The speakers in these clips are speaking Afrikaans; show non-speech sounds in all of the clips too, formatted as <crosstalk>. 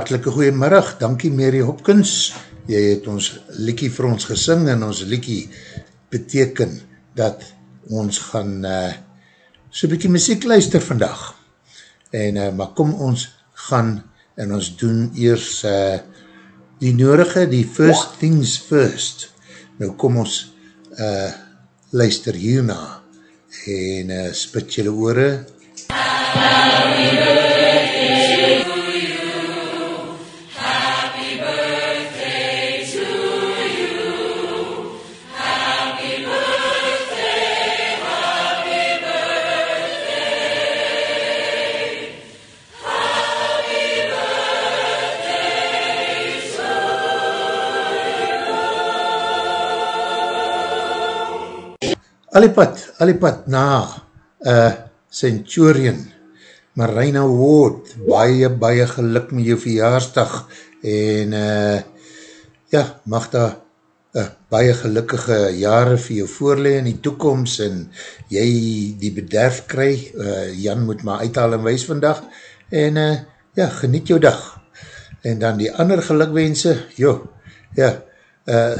hartelike goeiemiddag, dankie Mary Hopkins, jy het ons liekie vir ons gesing en ons liekie beteken dat ons gaan uh, so bykie muziek luister vandag. En, uh, maar kom ons gaan en ons doen eers uh, die nodige, die first things first. Nou kom ons uh, luister hierna en uh, spit jylle oore. Alipad, Alipad na uh, Centurion, Marina Ward, baie, baie geluk met jou verjaarsdag en uh, ja, mag daar uh, baie gelukkige jare vir jou voorlee in die toekomst en jy die bederf kry, uh, Jan moet maar uithaal en wees vandag en uh, ja, geniet jou dag. En dan die ander gelukwense, joh, ja, uh,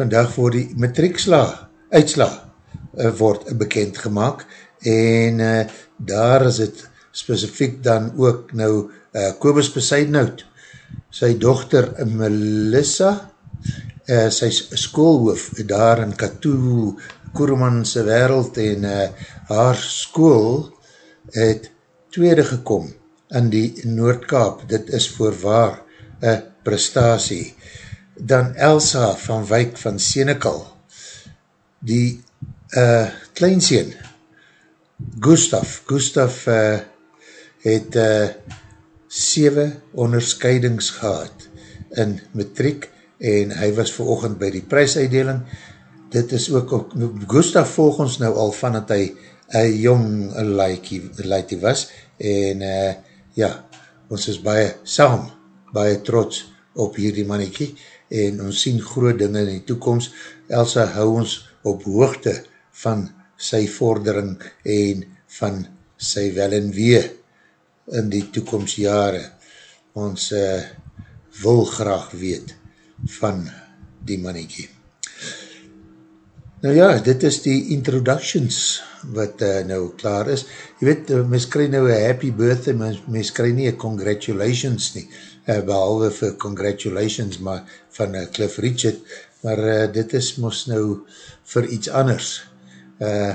vandag word die matrieksla, uitsla, uh, word bekend gemaakt en uh, daar is het specifiek dan ook nou uh, Kobus Besaidnout, sy dochter Melissa, uh, sy schoolhoof daar in Katoe, Koermanse wereld en uh, haar school het tweede gekom in die Noordkaap, dit is voorwaar een prestatie. Dan Elsa van Wyk van Senekal, die uh, kleinseen, Gustaf, Gustaf uh, het uh, 7 onderscheidings gehad in matriek en hy was veroogend by die prijsuitdeling. Dit is ook, ook Gustaf volg ons nou al van dat hy een jong laitie was en uh, ja, ons is baie saam, baie trots op hierdie mannetjie en ons sien groot dinge in die toekomst. Elsa hou ons op hoogte van sy vordering en van sy wel en wee in die toekomstjare. Ons uh, wil graag weet van die mannetjie. Nou ja, dit is die introductions wat uh, nou klaar is. Je weet, uh, mens krij nou een happy birthday, mens, mens krij nie een congratulations nie, uh, behalwe vir congratulations maar van uh, Cliff Richard, maar uh, dit is mos nou vir iets anders. Uh,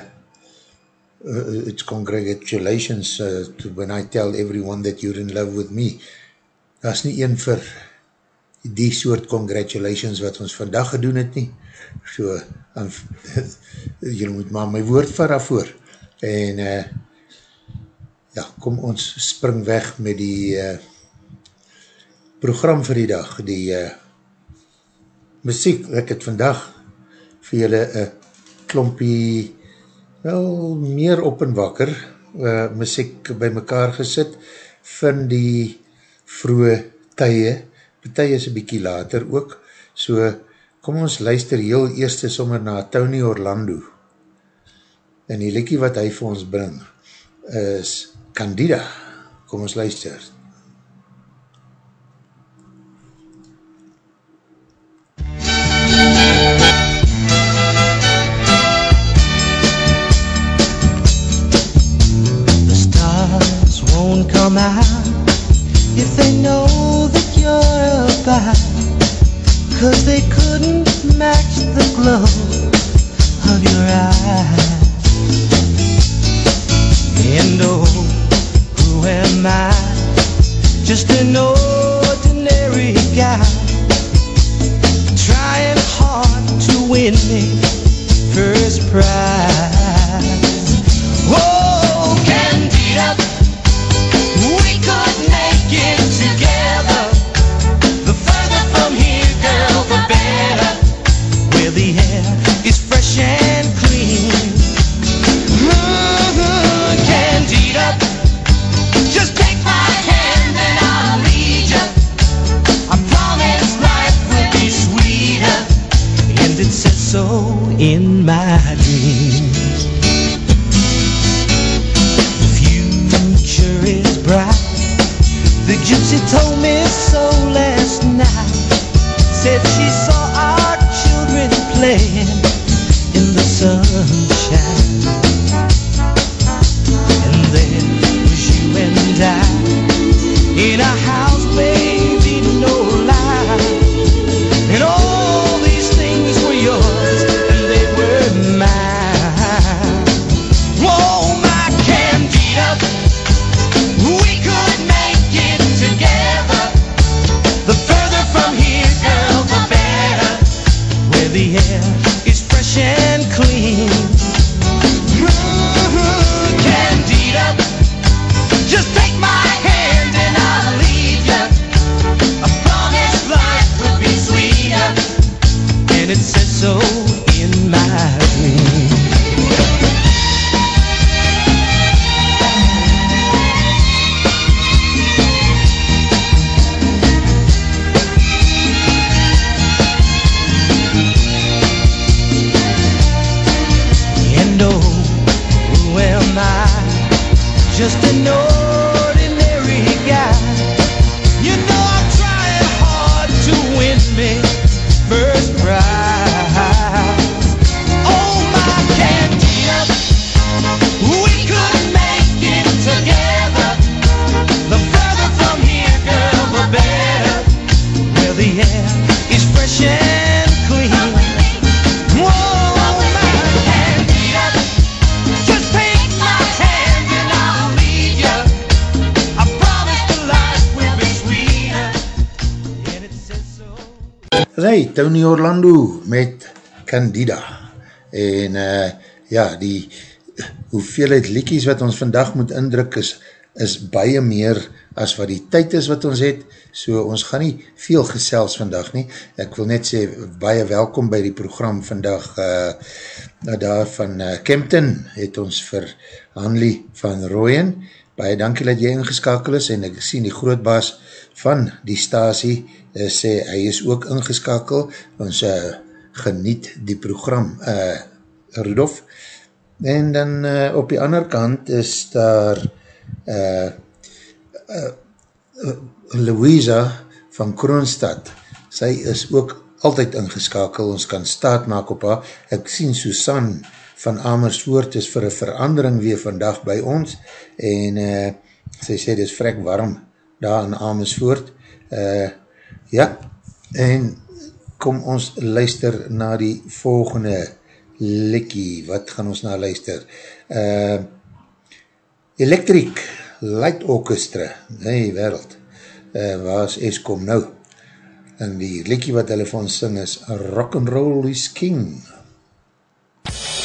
uh, it's congratulations uh, to when I tell everyone that you're in love with me. Dat is nie een vir die soort congratulations wat ons vandag gedoen het nie. So, um, <laughs> jy moet maar my woord vir daarvoor. En uh, ja, kom ons spring weg met die uh, program vir die dag, die uh, muziek. Ek het vandag vir julle een klompie wel meer op en wakker uh, muziek by mekaar gesit van die vroege tye, betie is een bykie later ook, so kom ons luister heel eerste sommer na Tony Orlando. En die liekie wat hy vir ons bring is Candida. Kom ons luister come if they know that you're about. Cause they couldn't match the glow of your eyes. And oh, who am I? Just an ordinary guy. Trying hard to win me first prize. She told me so last night. Said she saw our children playing in the sunshine. Ray, Tony Orlando met Candida. En uh, ja, die hoeveelheid liekies wat ons vandag moet indruk is, is baie meer as wat die tyd is wat ons het, so ons gaan nie veel gesels vandag nie, ek wil net sê, baie welkom by die program vandag, uh, daar van uh, Kempton het ons vir Hanley van Rooyen, baie dankie dat jy ingeskakel is, en ek sien die grootbaas van die stasie, uh, sê hy is ook ingeskakel, ons uh, geniet die program, uh, Rudolf, en dan uh, op die ander kant is daar uh, uh, uh, Louisa van Kroonstad, sy is ook altyd ingeskakel, ons kan staat maak op haar, ek sien Susan van Amersfoort is vir een verandering weer vandag by ons, en uh, sy sê dit is vrek warm daar in Amersfoort, uh, ja, en kom ons luister na die volgende likkie, wat gaan ons na luister? Uh, Electric Light Orchestra, nee wereld, uh, waar is Eskom nou? En die likkie wat hulle van sing is Rock'n'Roll is King. Well,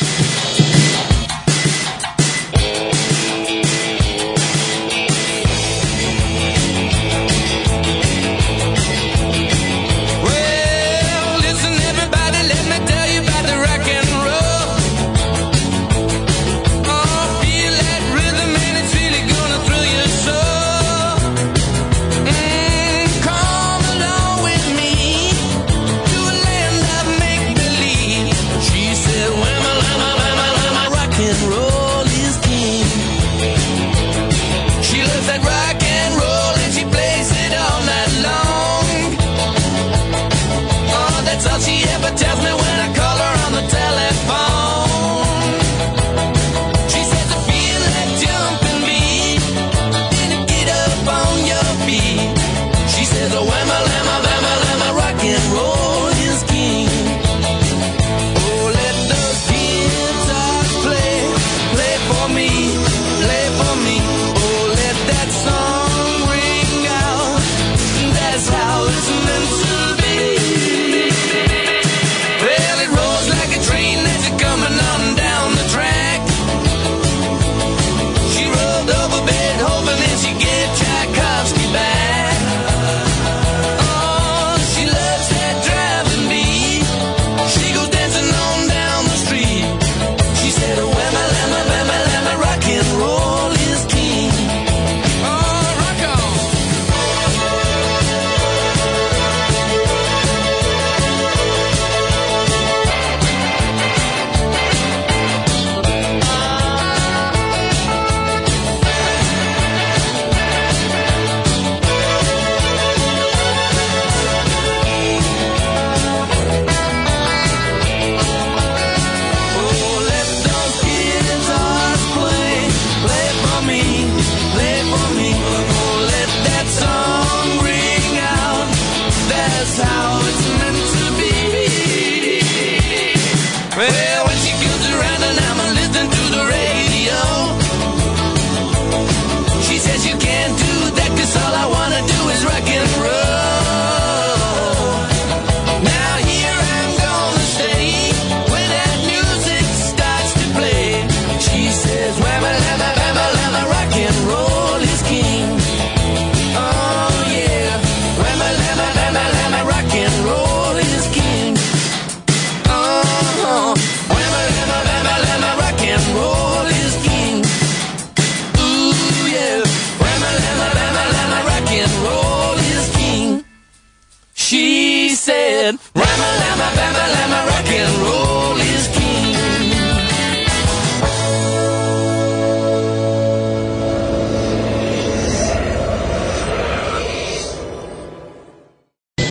Well,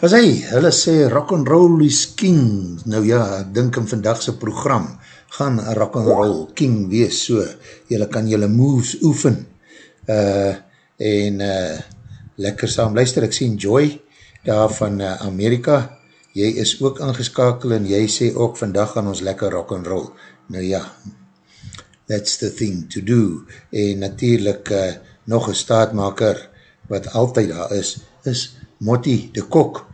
was hy, hulle sê rock and roll is king, nou ja, ek dink in vandagse program, gaan rock and roll king wees, so, julle kan julle moves oefen, uh, en uh, lekker saam luister, ek sien Joy, daar van uh, Amerika, jy is ook ingeskakel, en jy sê ook, vandag gaan ons lekker rock and roll, nou ja, that's the thing to do, en natuurlijk uh, nog een staatmaker, wat altyd daar is, is Motti de Kok,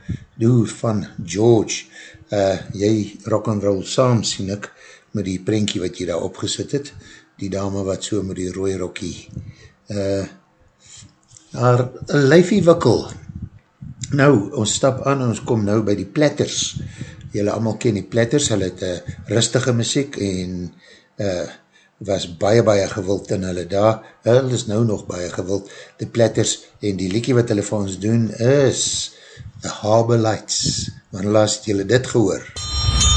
doe van George, uh, jy rock and roll saam sien ek, met die prentjie wat jy daar opgesit het, die dame wat so met die rooi rokkie, uh, haar lyfie wikkel, nou, ons stap aan en ons kom nou by die platters, jylle allemaal ken die platters, hulle het uh, rustige muziek en uh, was baie baie gewild in hulle daar, hulle is nou nog baie gewild, die platters en die liekie wat hulle vir ons doen is The Harbour Lights, want laat het julle dit gehoor. I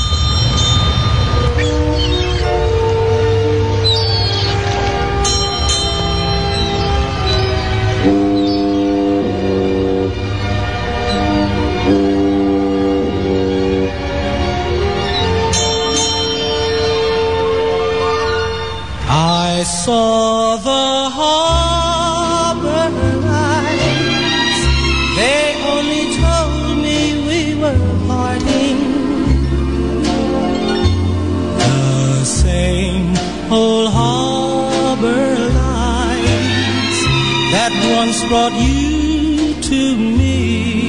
saw the harbor lights. They only told me we were parting. The same old harbor lights that once brought you to me.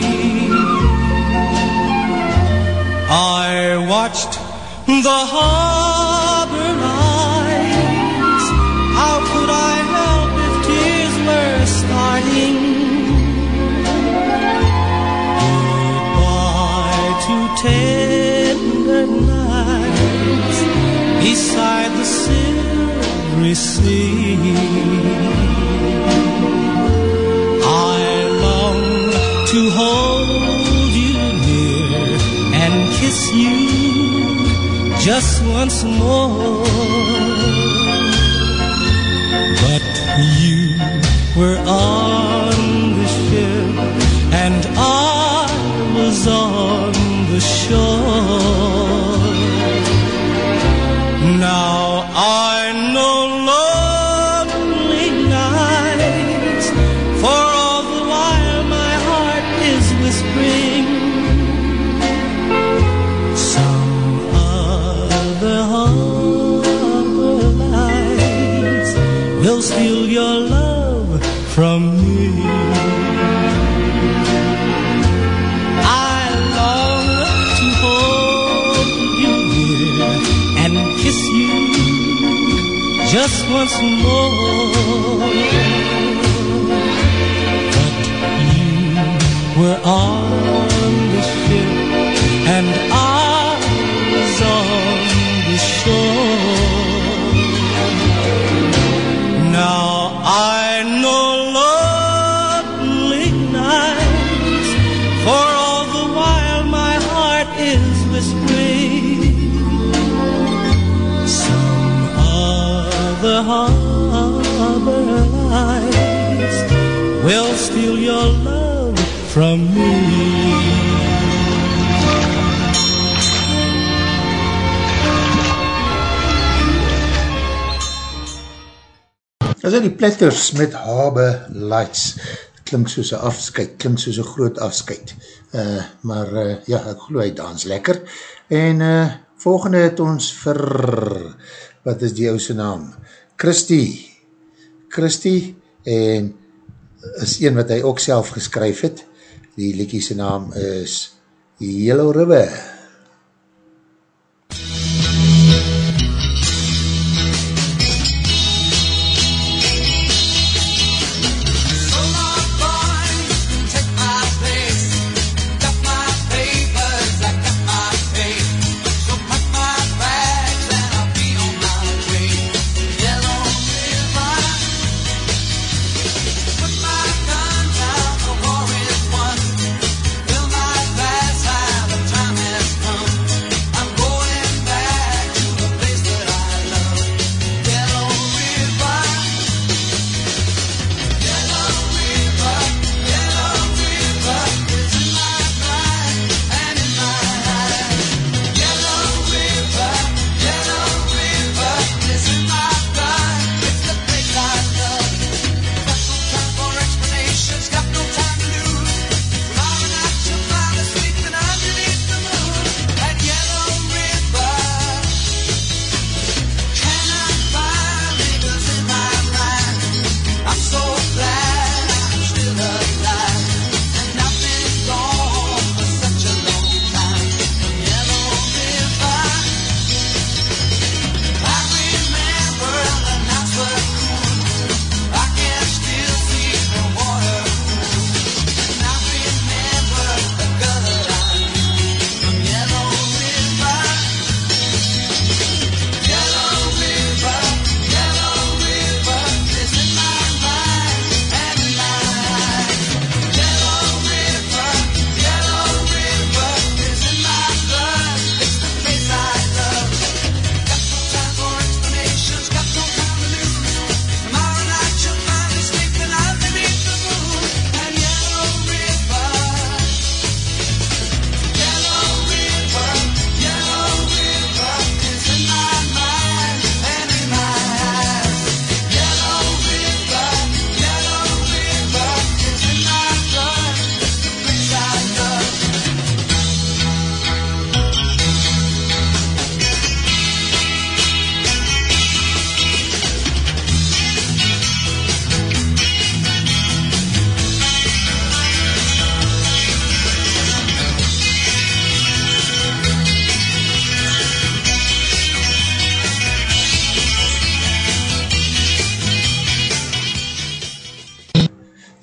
I watched the harbor silvery sea. I long to hold you near and kiss you just once more. But you were on the ship and I was on the shore. Will steal your love from me. I long to hold you near and kiss you just once more. But you were on the ship from me. As die platters met habe lights, klink soos een afskuit, klink soos een groot afskuit. Uh, maar uh, ja, ek geloof hy dans lekker. En uh, volgende het ons vir, wat is die ouse naam? Christy. Christy, en is een wat hy ook self geskryf het. Die liekiese naam is Yellow River. So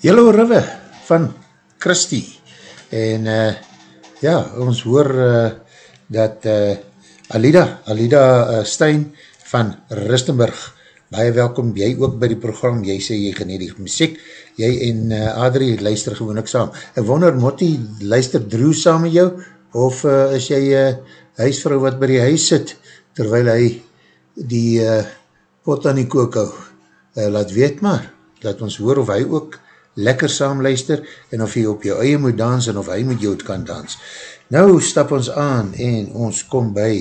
Yellow River van Christy en uh, ja, ons hoor uh, dat uh, Alida, Alida uh, Stein van Rustenburg, baie welkom, jy ook by die program, jy sê jy geniet die muziek, jy en uh, Adrie luister gewoon ek saam. Ek wonder, Motti, luister Drew saam met jou, of uh, is jy uh, huisvrou wat by die huis sit, terwyl hy die uh, pot aan die kook hou, uh, laat weet maar, laat ons hoor of hy ook lekker saam luister, en of jy op jou eie moet dans, en of hy met jou kan dans. Nou stap ons aan, en ons kom by,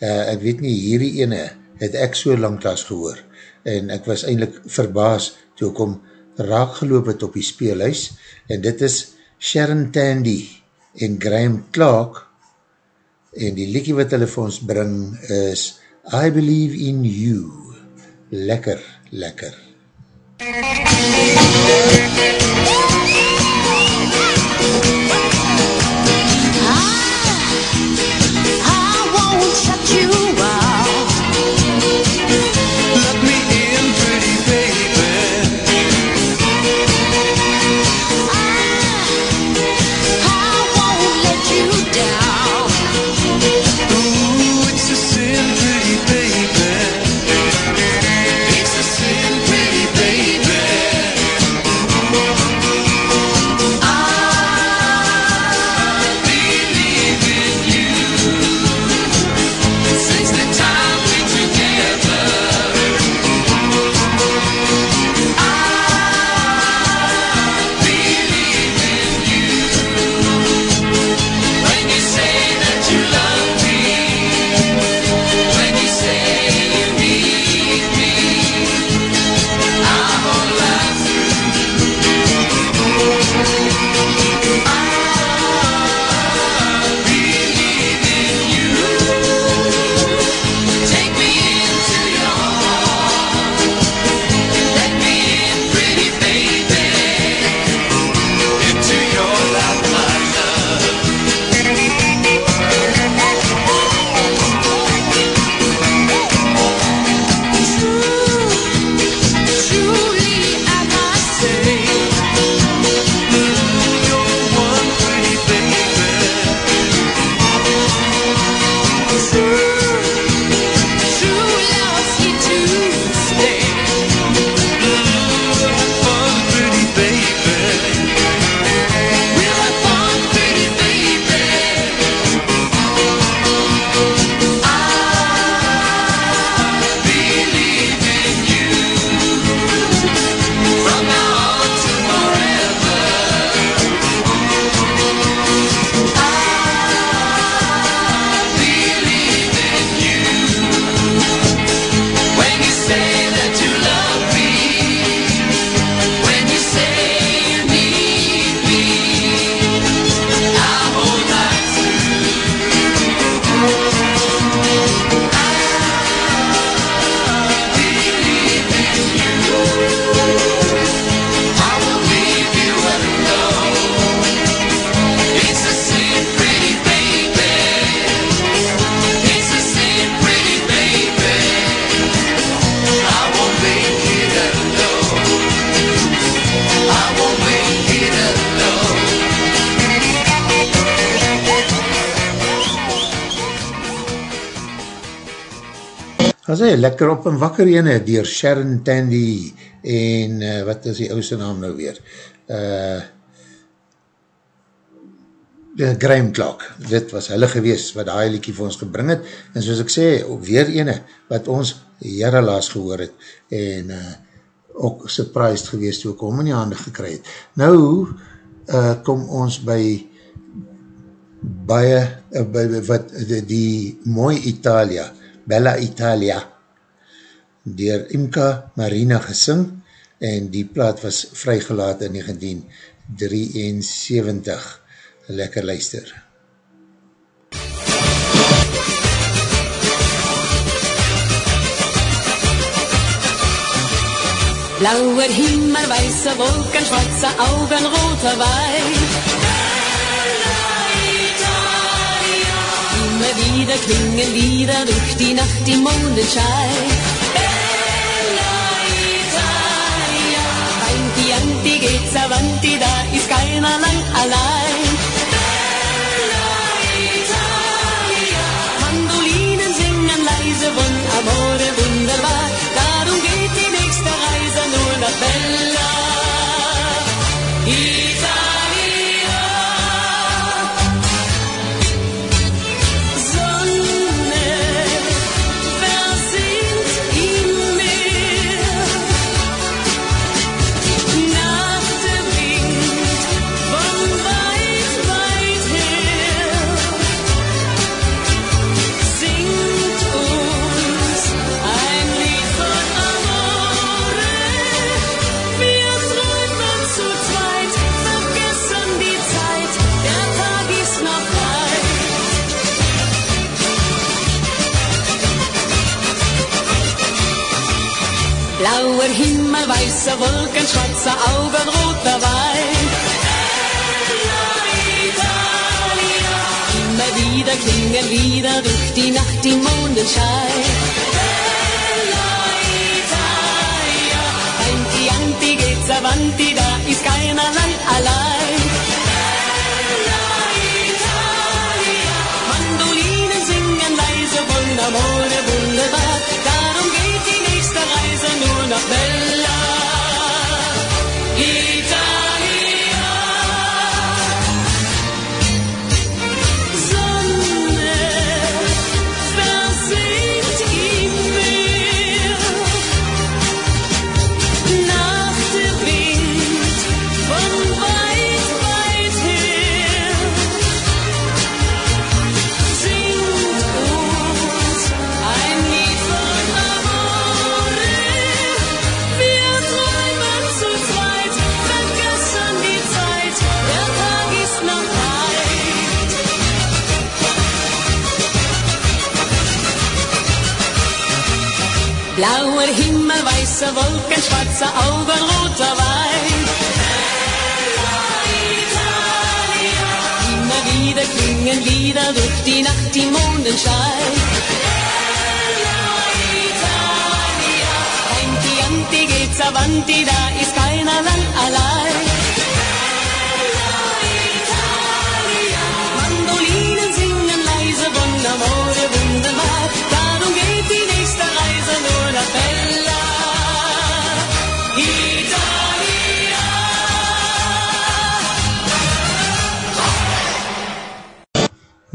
uh, ek weet nie, hierdie ene, het ek so lang klas gehoor, en ek was eindelijk verbaas, toe ek om raak geloop het op die speelhuis, en dit is Sharon Tandy, en Graham Clark, en die liekie wat hulle vir ons bring is I Believe in You. Lekker, lekker. Thank you. As hy, lekker op en wakker ene, dier Sharon Tandy, en uh, wat is die ouse naam nou weer? Uh, uh, Graham Clark, dit was hulle gewees, wat die liekie vir ons gebring het, en soos ek sê, weer ene, wat ons jare laas gehoor het, en uh, ook surprised gewees, toe ek hom in die handen gekry het. Nou, uh, kom ons by baie, uh, by, wat, die, die mooi Italia, Bella Italia, dier Imka Marina gesing, en die plaat was vrygelaat in 1973. Lekker luister. Blauer Himmel, weiße Wolken, schwarze Augen, roter Wein. Wieder klingen Lieder durch die Nacht im Mondenschein. Bella Italia. Chianti geht's geht's avanti, da ist keiner lang allein. Bella Italia. Mandolinen singen leise von Amore wunderbar. Darum geht die nächste Reise nur nach Bella Himmel, weiße Wolken, schwarze Augen, roter Wein. Immer wieder klingen Lieder durch die Nacht im Mondenschein. Bella Italia. Anti, Anti, geht's avanti, da ist keiner lang weiße Wolken, schwarze Augen, roter Wein. Immer wieder klingen Lieder durch die Nacht im Mondenschein. Italia. Anti, Anti, geht's avanti, da ist keiner lang allein.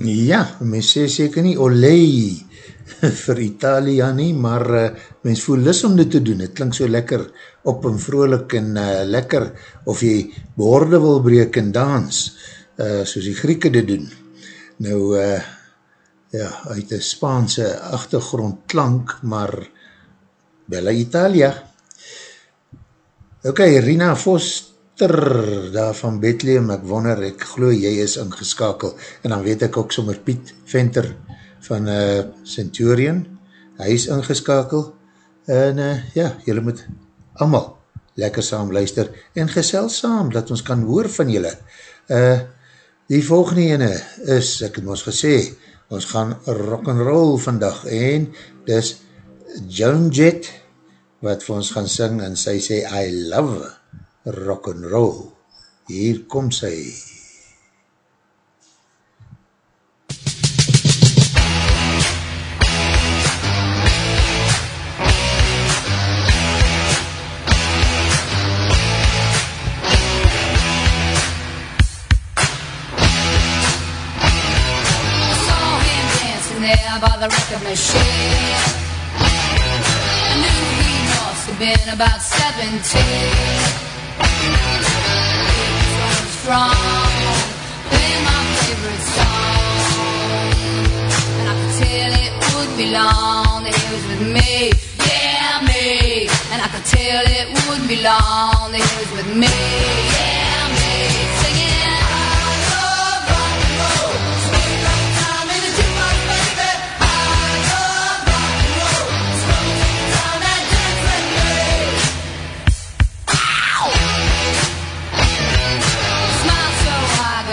Ja, mens sê seker nie olei <laughs> vir Italia nie, maar uh, mens voel lis om dit te doen. Het klink so lekker op en vrolik en uh, lekker of jy behoorde wil breek en dans, uh, soos die Grieke dit doen. Nou, uh, ja, uit die Spaanse achtergrond klank, maar Bella Italia. Ok, Rina Foster daar van Bethlehem, ek wonder, ek glo jy is ingeskakel, en dan weet ek ook sommer Piet Venter van uh, Centurion, hy is ingeskakel, en uh, ja, jylle moet allemaal lekker saam luister, en gesel saam, dat ons kan hoor van jylle. Uh, die volgende ene is, ek het ons gesê, ons gaan rock'n'roll vandag, en dis Joan Jett, wat vir ons gaan sing, en sy sê, I love rock and roll. Hier kom sy. by the record machine. I knew he must have been about 17. He was strong, playing my favorite song. And I could tell it would be long that he was with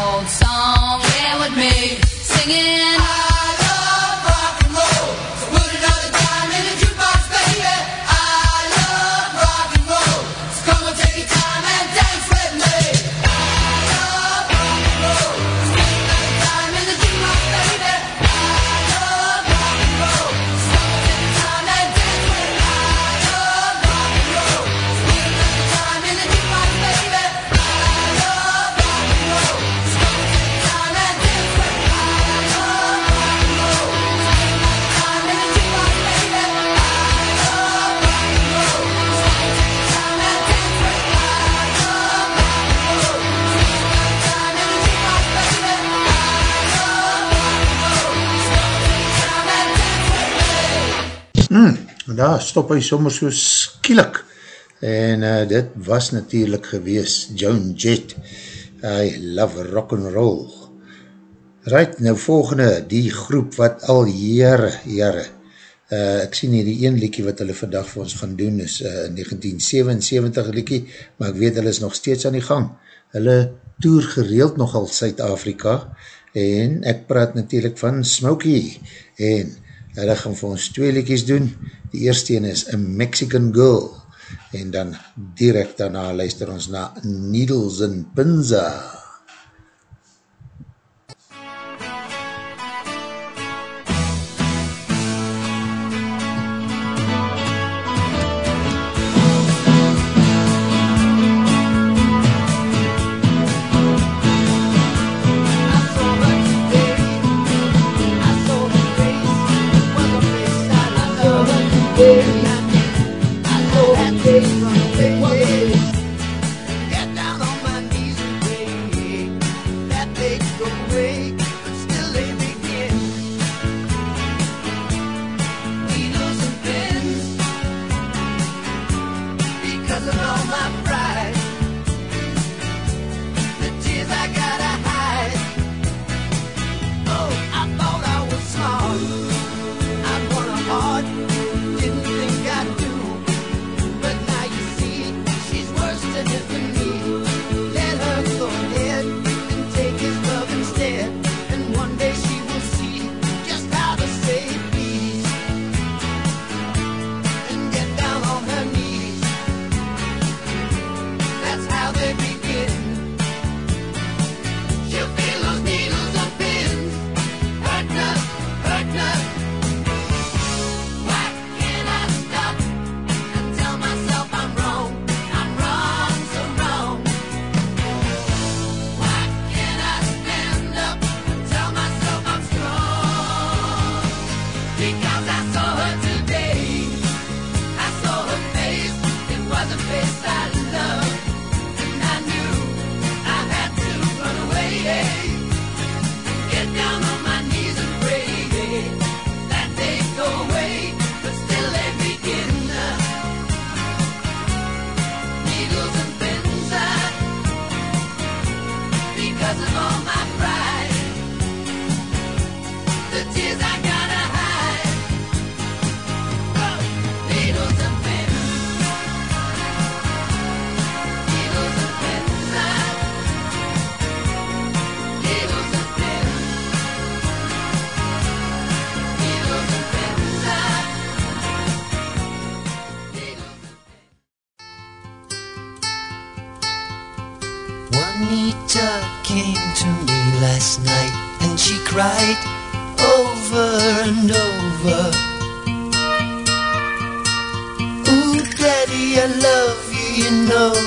old song, yeah, with me singing. daar stop hy sommer so skielik. En uh, dit was natuurlijk gewees Joan Jett. I love rock'n'roll Right, nou volgende die groep wat al jare, jare uh, ek sien hierdie een liekie wat hulle vandag vir ons gaan doen is eh, uh, 1977 liekie, maar ek weet hulle is nog steeds aan die gang. Hulle toer gereeld nogal Suid-Afrika en ek praat natuurlijk van Smokey en hulle gaan vir ons twee liekies doen. Die eerste een is A Mexican Girl en dan direct daarna luister ons na Needles and Pinza. MUZIEK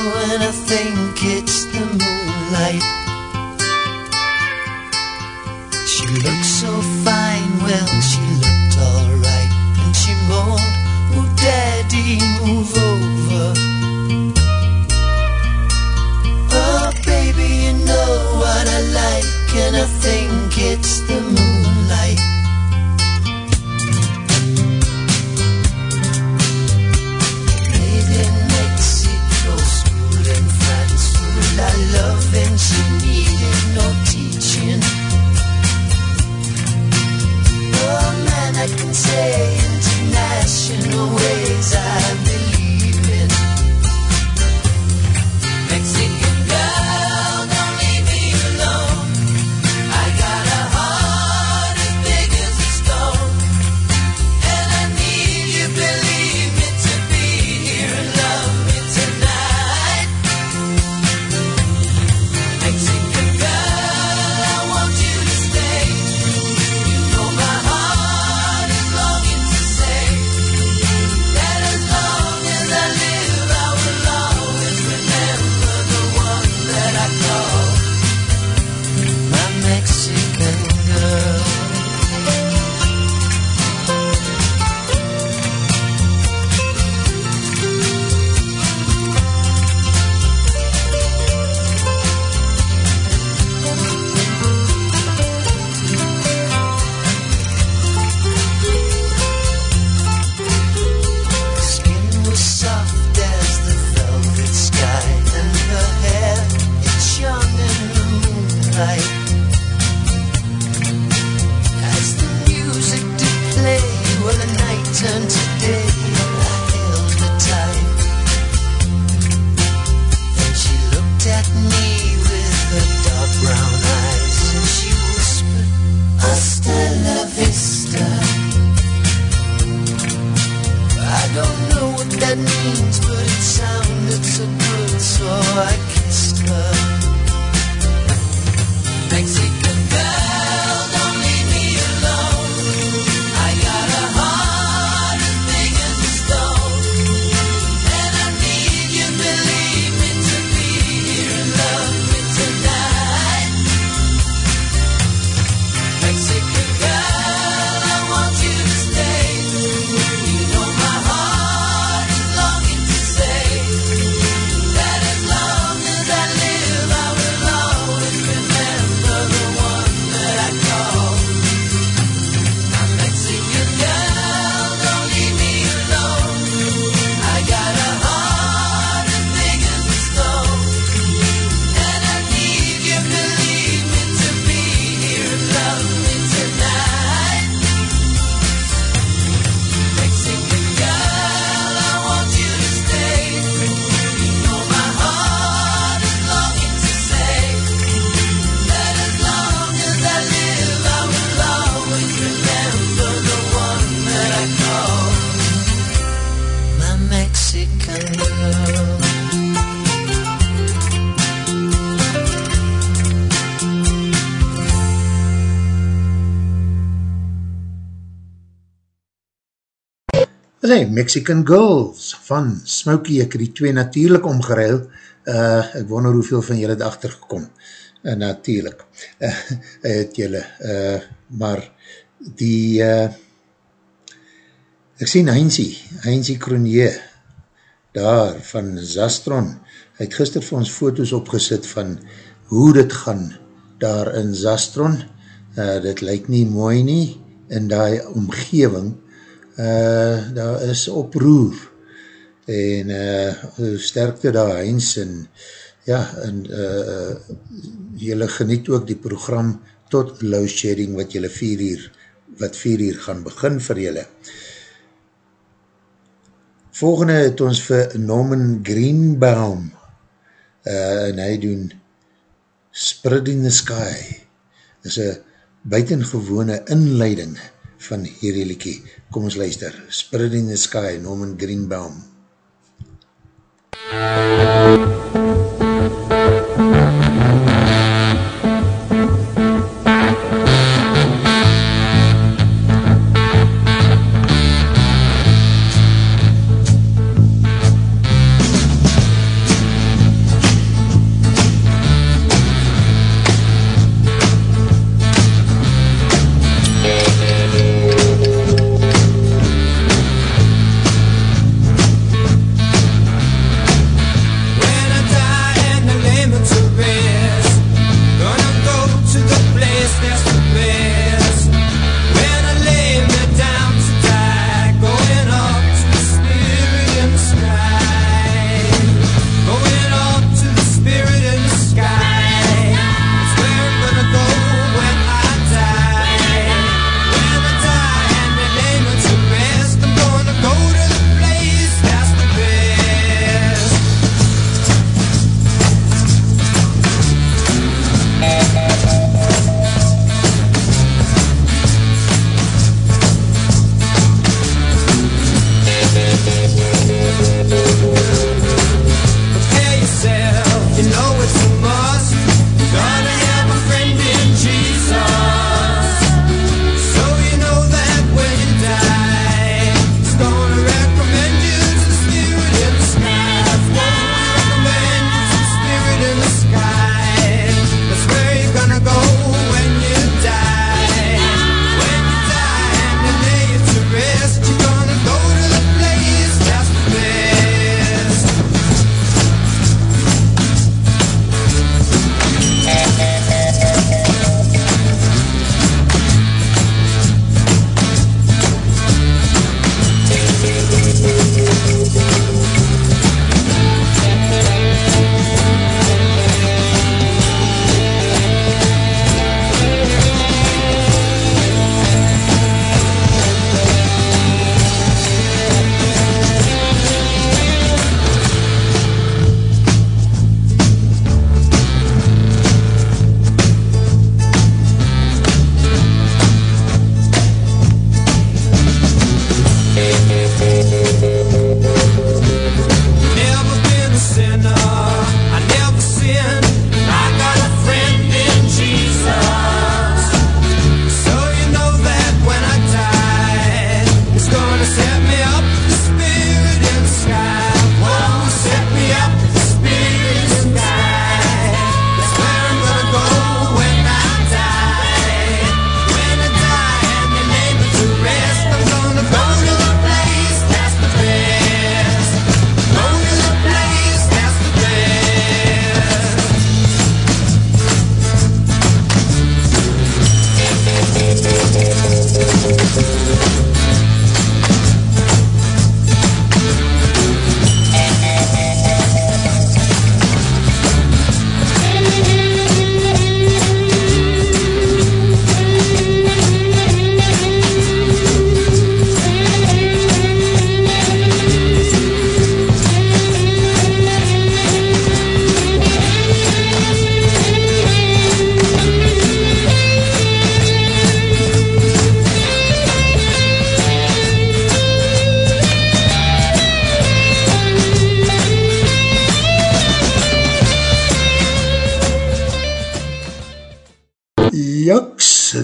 when I think it's Mexican Girls van Smokey, ek het die twee natuurlijk omgeruil, uh, ek wonder hoeveel van julle het achtergekom, uh, natuurlijk, uh, het julle, uh, maar die, uh, ek sien Heinzie, Heinzie Kroenje, daar van Zastron, hy het gister vir ons foto's opgesit van hoe dit gaan daar in Zastron, uh, dit lyk nie mooi nie, in die omgeving, uh, daar is oproer en uh, sterkte daar Heinz en ja, en uh, jylle geniet ook die program tot low shedding wat jylle 4 uur, wat 4 uur gaan begin vir jylle. Volgende het ons vir Norman Greenbaum uh, en hy doen Spread in the Sky is een buitengewone inleiding van hierdie liekie Kom ons luister, Spirit in the Sky, Norman Greenbaum. MUZIEK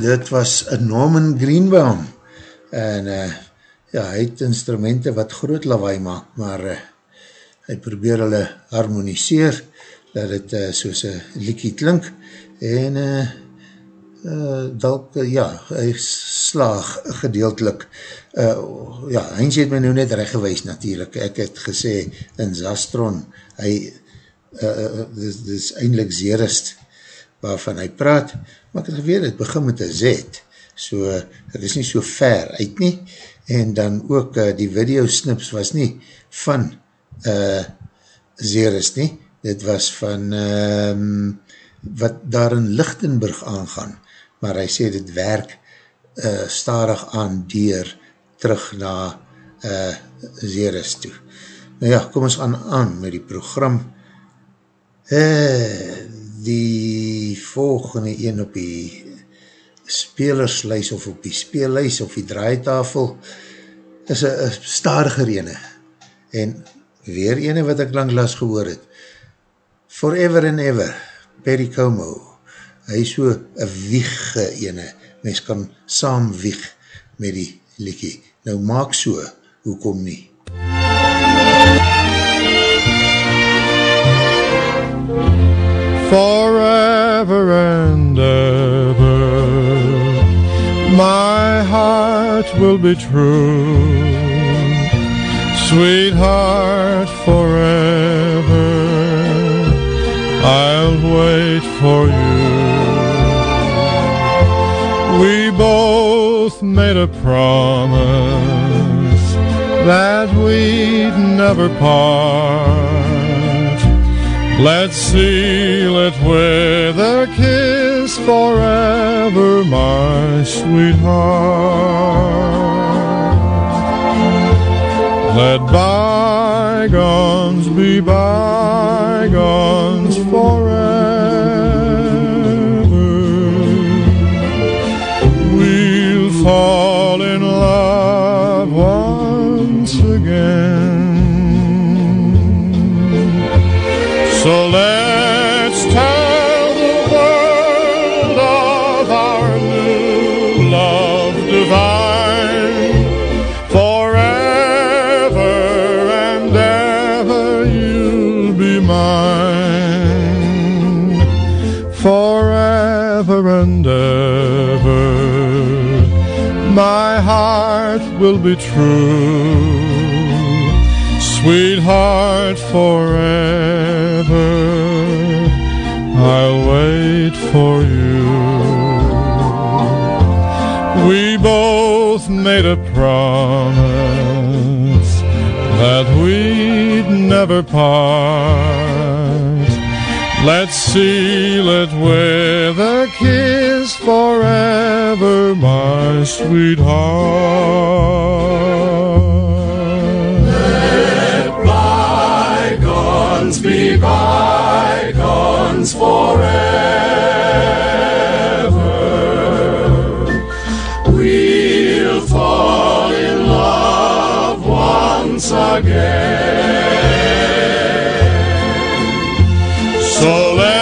dit was Norman Greenbaum. En uh, ja, hy het instrumenten wat groot lawaai maak, maar uh, hy probeer hulle harmoniseer, dat het uh, soos een liekie klink. En uh, uh, dalk, uh, ja, hy slaag gedeeltelik. Uh, ja, Heinz het my nou net recht gewees natuurlijk, ek het gesê in Zastron, hy uh, dis, dis eindelijk zeerist waarvan hy praat, maar ek het geweer, het begin met een Z, so, het is nie so ver uit nie, en dan ook uh, die video snips was nie van uh, Zeres nie, dit was van um, wat daar in Lichtenburg aangaan, maar hy sê dit werk uh, starig aan dier terug na uh, Zeres toe. Nou ja, kom ons aan aan met die program. Uh, die volgende een op die spelersluis of op die speelluis of die draaitafel is een stadiger ene. En weer ene wat ek lang las gehoor het. Forever and Ever Perry Como. Hy is so een wiege ene. Mens kan saam wieg met die liekie. Nou maak so, hoekom nie forever and ever. My heart will be true, sweetheart, forever. I'll wait for you. We both made a promise that we'd never part. Let's seal it with a kiss forever, my sweetheart. Let bygones be bygones forever. We'll fall in love once again. So let's tell the world of our new love divine. Forever and ever you'll be mine. Forever and ever my heart will be true sweetheart, forever. I'll wait for you. We both made a promise that we'd never part. Let's seal it with a kiss forever, my sweetheart. Bygones forever. We'll fall in love once again. So let's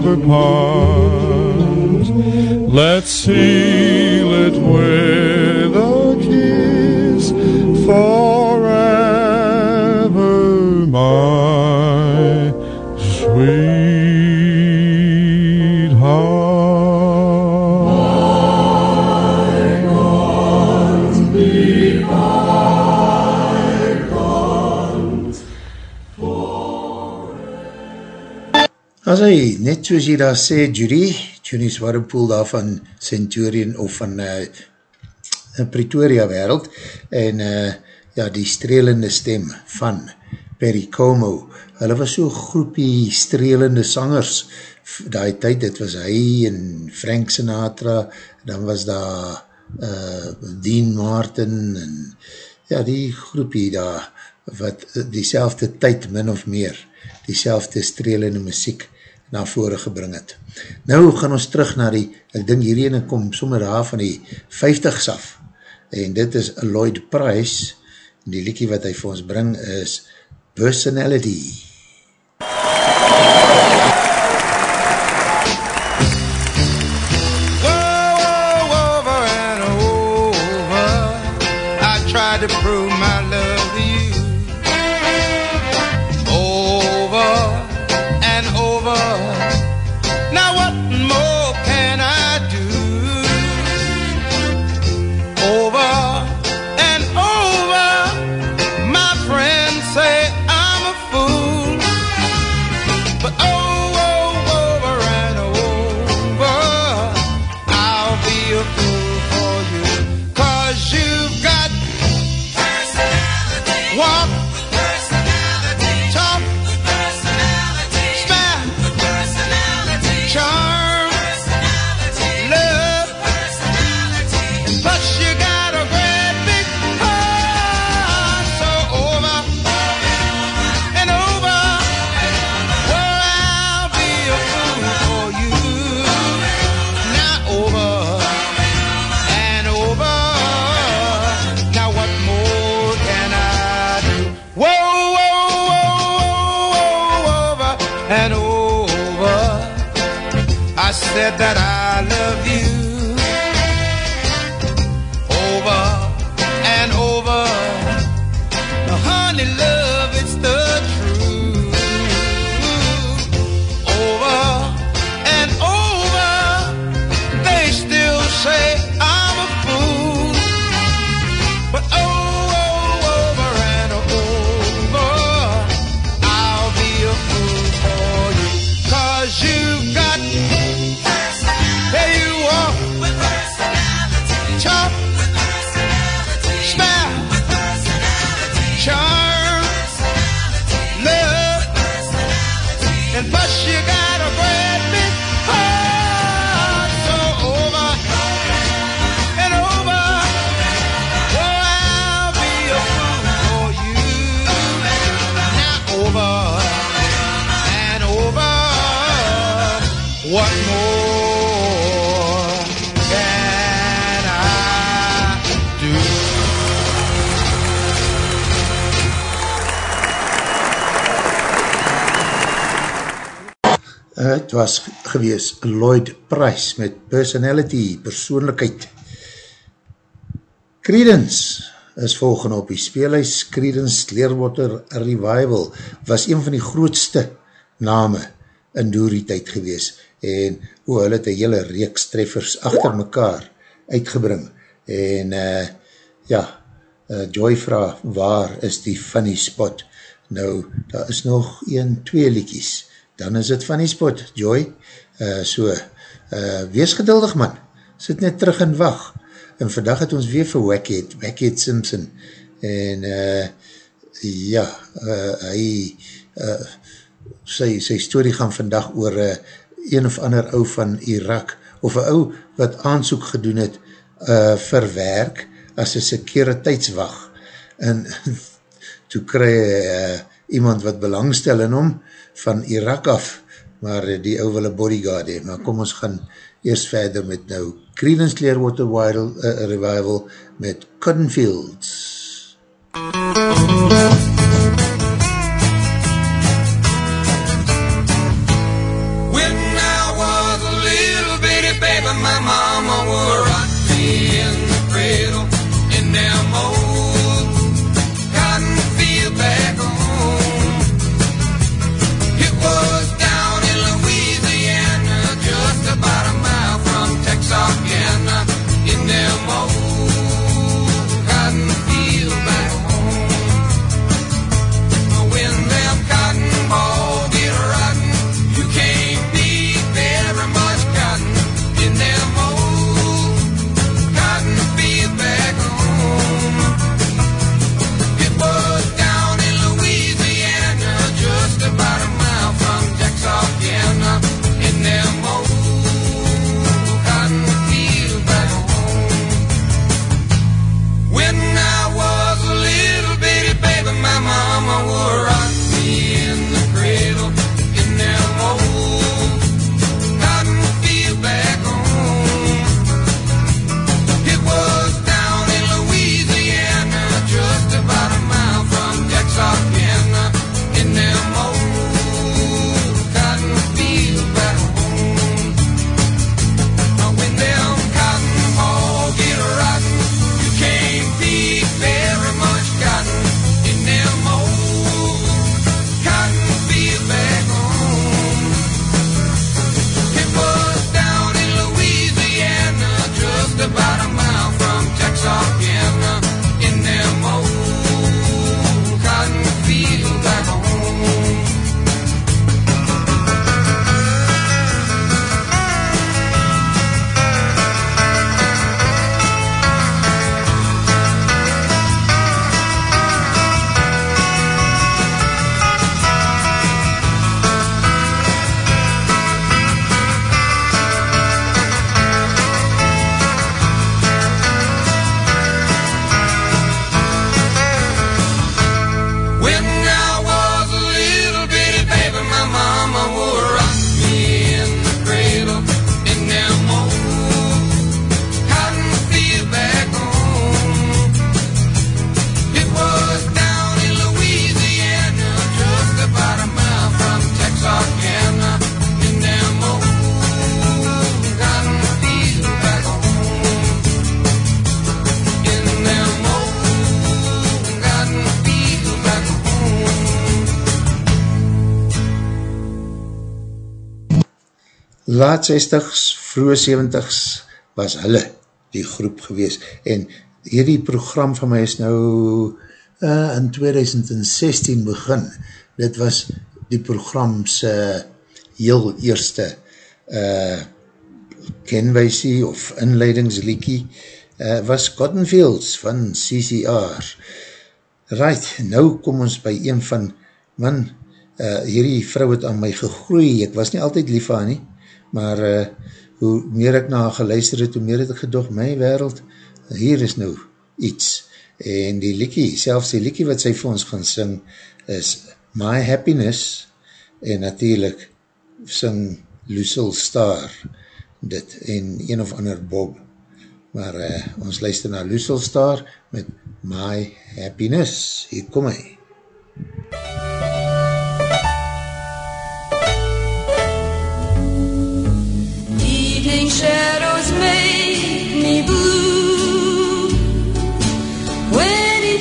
never part. Let's seal it with a kiss forever, As hy, net soos jy daar sê, Judy, Judy Swarrenpoel daar van Centurion of van uh, Pretoria wereld, en uh, ja, die strelende stem van Perry Como, hulle was so groepie strelende sangers, die tyd, dit was hy en Frank Sinatra, dan was daar uh, Dean Martin en ja, die groepie daar, wat die selfde tyd min of meer, die selfde strelende muziek na vore gebring het. Nou gaan ons terug na die, ek dink hierheen kom sommer daar van die 50s af, en dit is Lloyd Price, en die liekie wat hy vir ons bring is Personality. over and over. I tried to prove over. I said that I love you. Het was gewees Lloyd Price met personality, persoonlijkheid. Credence is volgende op die speelhuis. Credence Clearwater Revival was een van die grootste name in doorie tyd gewees en hoe hulle het een hele reeks treffers achter mekaar uitgebring en uh, ja, uh, Joy vraag, waar is die funny spot? Nou, daar is nog een, twee liekies dan is het van die spot, Joy. Uh, so, uh, wees geduldig man, sit net terug en wacht. En vandag het ons weer vir Wackhead, Wackhead Simpson. En uh, ja, uh, hy, uh, sy, sy story gaan vandag oor uh, een of ander ou van Irak, of een ou wat aansoek gedoen het uh, vir werk as een sekuriteitswacht. En <laughs> toe kry uh, iemand wat belangstel in hom, van Irak af, maar die ou wil een bodyguard hee, maar kom ons gaan eerst verder met nou Creedence Clearwater Revival met Cotton Fields. Laat 60s, vroege 70s was hulle die groep gewees en hierdie program van my is nou uh, in 2016 begin. Dit was die programse heel eerste uh, kenwijsie of inleidingsliekie uh, was Cotton Fields van CCR. Right, nou kom ons by een van, man, uh, hierdie vrou het aan my gegroei, ek was nie altyd lief aan nie, maar uh, hoe meer ek na geluister het, hoe meer het ek gedog, my wereld, hier is nou iets, en die liekie, selfs die liekie wat sy vir ons gaan sing, is My Happiness, en natuurlijk sing Lucille Star, dit, en een of ander Bob, maar uh, ons luister na Lucille Star, met My Happiness, hier kom hy. Evening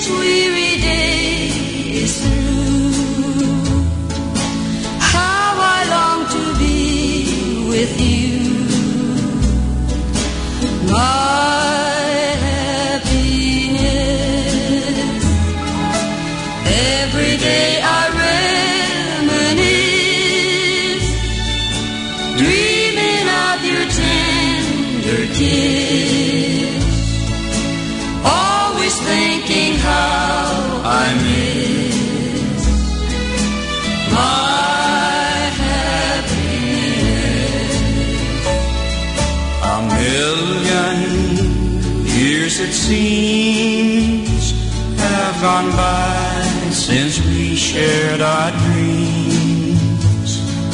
weary gone by since we shared our dreams.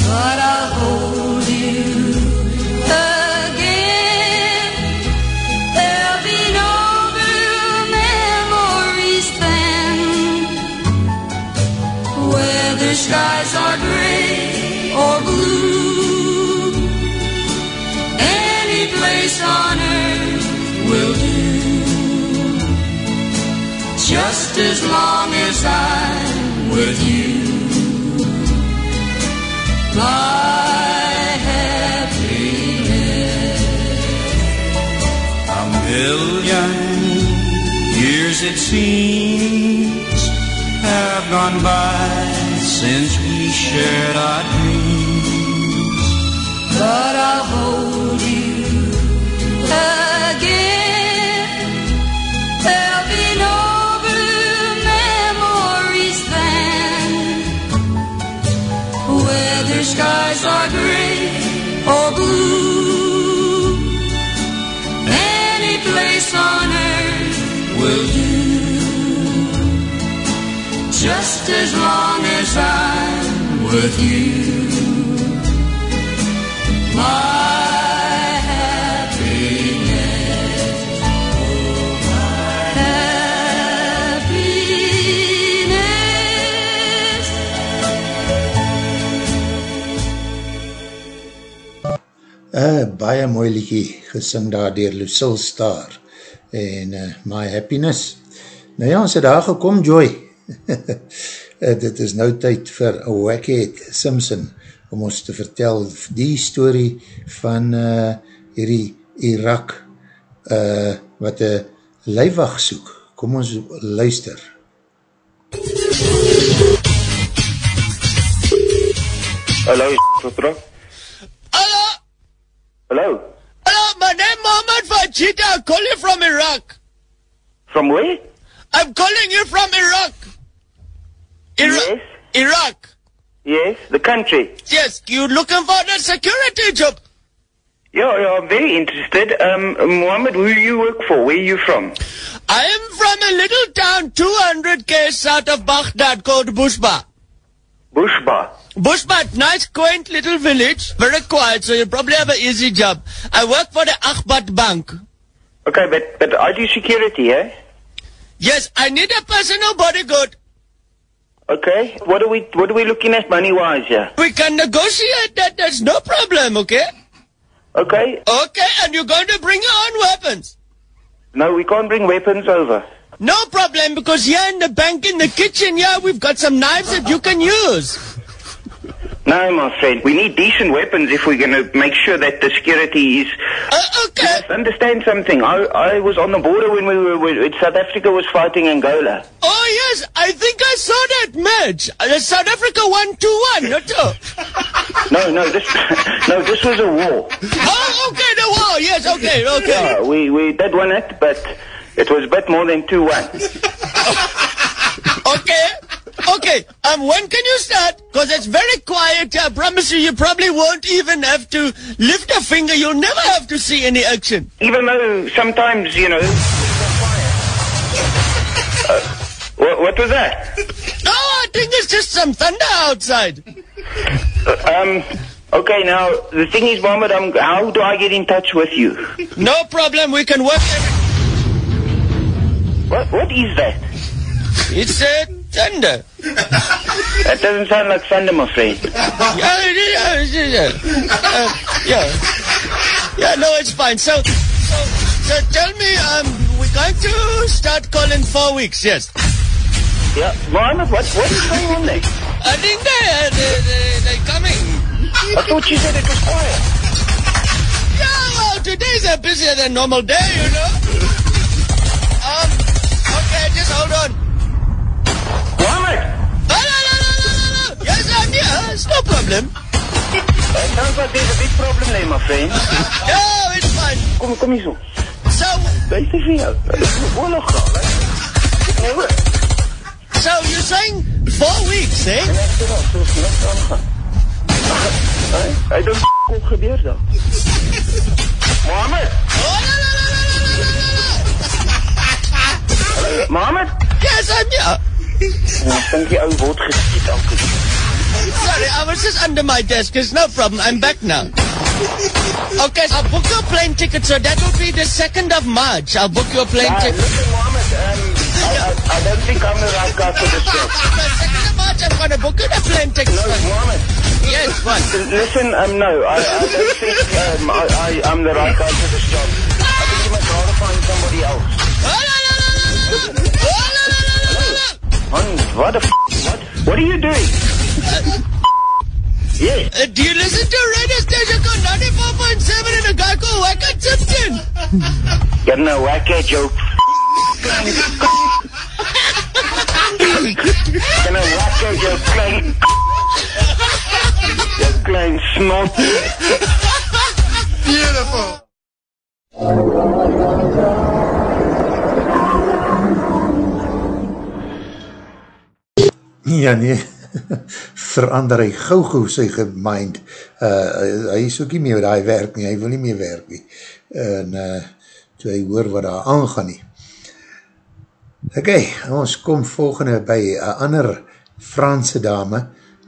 But I'll hold you again. There'll be no blue memories then. Whether skies are gray Just as long as I'm with you my happiness. A million years it seems have gone by since we shared our dreams. But I'll hold skies are gray or blue, any place on earth will do. Just as long as I'm with you, Uh, baie mooi liedjie gesing daar dier Lucille Star en uh, My Happiness. Nou ja, ons het daar gekom, Joy. uh, <laughs> dit is nou tyd vir Wackhead Simpson om ons te vertel die story van uh, hierdie Irak uh, wat een lijfwacht soek. Kom ons luister. Hallo, Sotro. Hello, Hello. hello, my name Mohammed Fajita. I'm calling from Iraq. From where? I'm calling you from Iraq. Iraq. Yes. Iraq. Yes, the country. Yes, you looking for the security job? Yeah, yeah, I'm very interested. Um, Mohammed, who you work for? Where are you from? I am from a little town 200 km south of Baghdad called Bushba. Bushba. Bushba, nice quaint little village, very quiet, so you probably have an easy job. I work for the Akhbat Bank. Okay, but but I do security, eh? Yes, I need a personal bodyguard. Okay. What are we what are we looking at money wise here? We can negotiate that, there's no problem, okay? Okay. Okay, and you're going to bring your own weapons. No, we can't bring weapons over. No problem, because here in the bank in the kitchen, yeah, we've got some knives that you can use. No, my friend. We need decent weapons if we're going to make sure that the security is. Uh, okay. You must understand something. I, I was on the border when we were when South Africa was fighting Angola. Oh, yes, I think I saw that match. Uh, South Africa won 2-1, not two. <laughs> No, no, this <laughs> no, this was a war. Oh, okay, the war. Yes, okay, okay. Yeah, we we did win it, but it was a bit more than two one. <laughs> Okay. Okay. Um, when can you start? Because it's very quiet. I promise you, you probably won't even have to lift a finger. You'll never have to see any action. Even though sometimes you know. Uh, what, what was that? No, I think it's just some thunder outside. Uh, um. Okay, now the thing is, Mohammed, I'm, how do I get in touch with you? No problem. We can work. What What is that? It's uh, thunder. That doesn't sound like thunder, my friend. Yeah, it is, yeah, yeah. Uh, yeah. Yeah, no, it's fine. So, so, so tell me, um, we're going to start calling four weeks, yes? Yeah, Mohammed, what what is going on there? I think they, uh, they, they, they're coming. I thought you said it was quiet. Yeah, well, today's a busier than normal day, you know. Um, okay, just hold on. Yeah, it's no problem. It sounds like there's a big problem there, my friend. no, it's fine. Kom, kom hier zo. Zo. Wees te veel. Oorlog gaan, hè? So you're saying four weeks, eh? Hij doet op gebeurt dan. Mohammed! Mohammed! Yes, I'm here. Nou, denk je, ouwe wordt geschiet, alke. Sorry, I was just under my desk. It's no problem. I'm back now. Okay, I'll book your plane ticket. So that will be the 2nd of March. I'll book your plane Uh, ticket. listen, Mohammed, um, I, I, I don't think I'm the right guy for this job. The 2nd of March, I'm going to book you the plane ticket. No, Mohammed. Yes, what? Listen, um, no, I, I don't think um, I, I, I'm the right guy for this job. I think you must rather find somebody else. Oh, no, no, no, no, no, no. Oh, no, no, no, no, no, no. Man, what the f***? What? What are you doing? Yeah. do you listen to radio station called 94.7 and a guy called Wacka Simpson? Give him a Wacka joke. Give him a Wacka joke, Klein. That Klein snot. Beautiful. Yeah, nee. <laughs> verander hy gauw gauw sy gemind. Uh, hy is ook nie meer waar hy werk nie, hy wil nie meer werk nie. En uh, toe hy hoor wat daar aangaan nie. Ok, ons kom volgende by een ander Franse dame,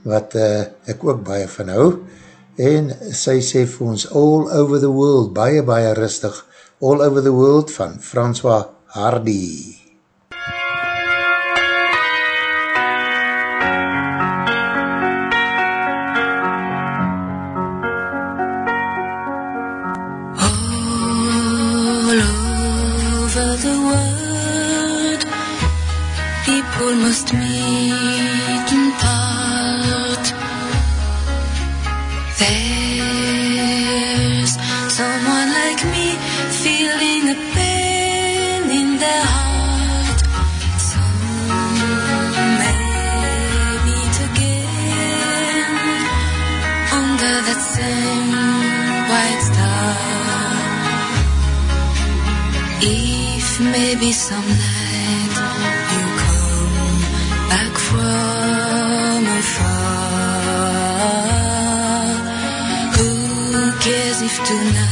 wat uh, ek ook baie van hou, en sy sê vir ons All Over the World, baie baie rustig, All Over the World van François Hardy. Maybe some night you come back from afar, who cares if tonight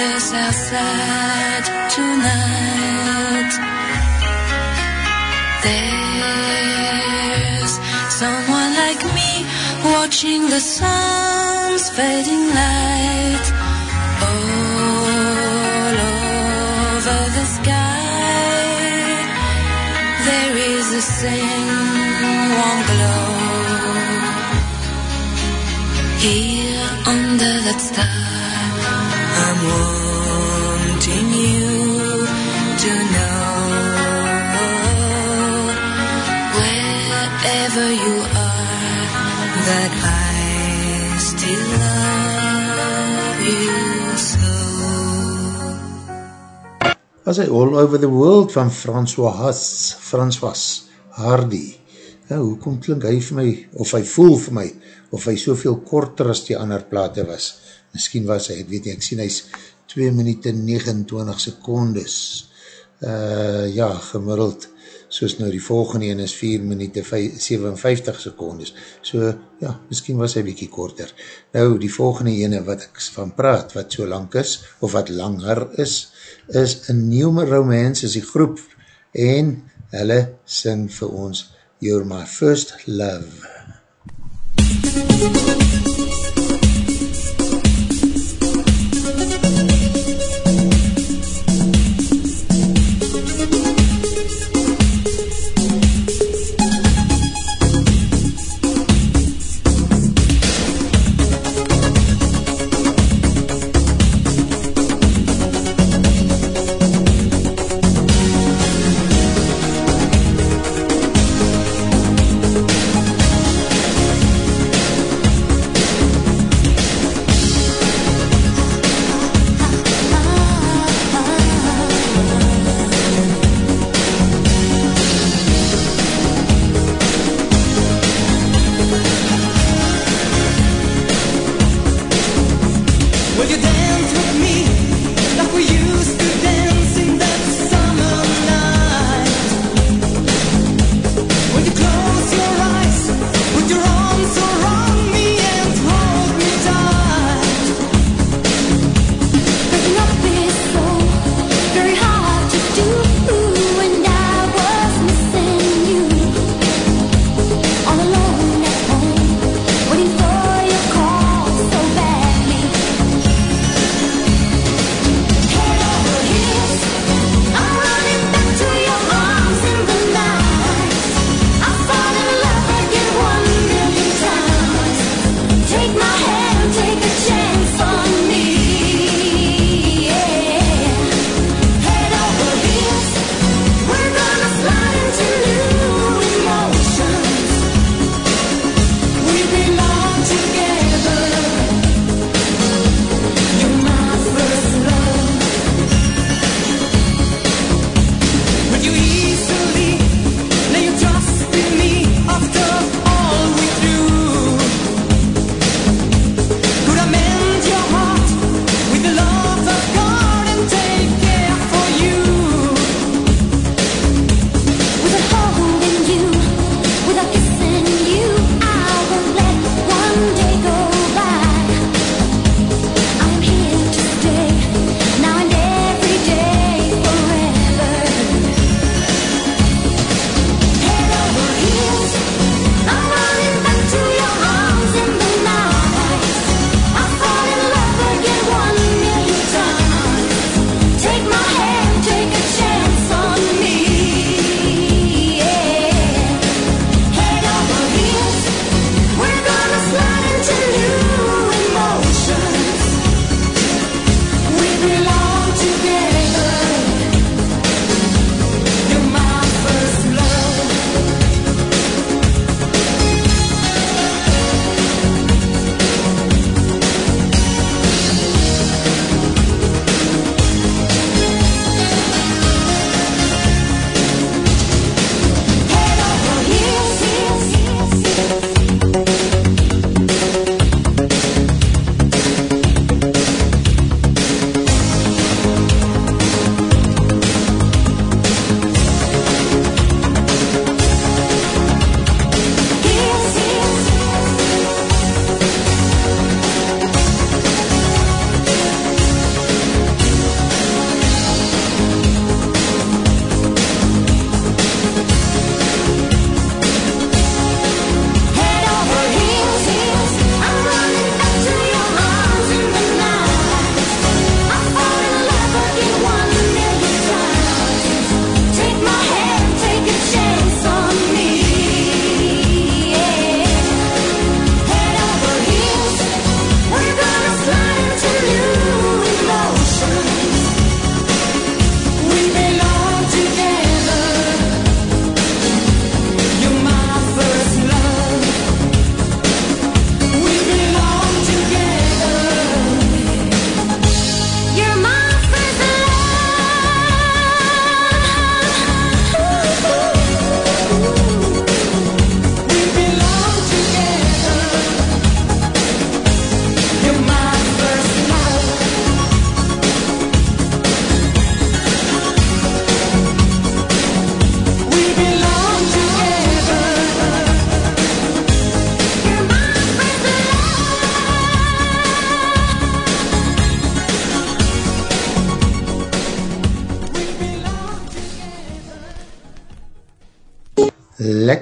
this outside tonight. There's someone like me watching the sun's fading light all over the sky. There is the same warm glow here under that star. Wanting you to know wherever you are that I still love you so. was hy All Over the World van François Haas, François Hardy. Ja, hoekom klink hy vir my, of hy voel vir my, of hy soveel korter as die ander plate was. Misschien was hy, ek weet nie, ek sien hy is 2 minuut en 29 secondes. Uh, ja, gemiddeld, soos nou die volgende een is 4 minuut en 57 secondes. So, ja, miskien was hy bykie korter. Nou, die volgende ene wat ek van praat, wat so lang is, of wat langer is, is A New Romance, is die groep, en hulle sing vir ons You're My First Love. You're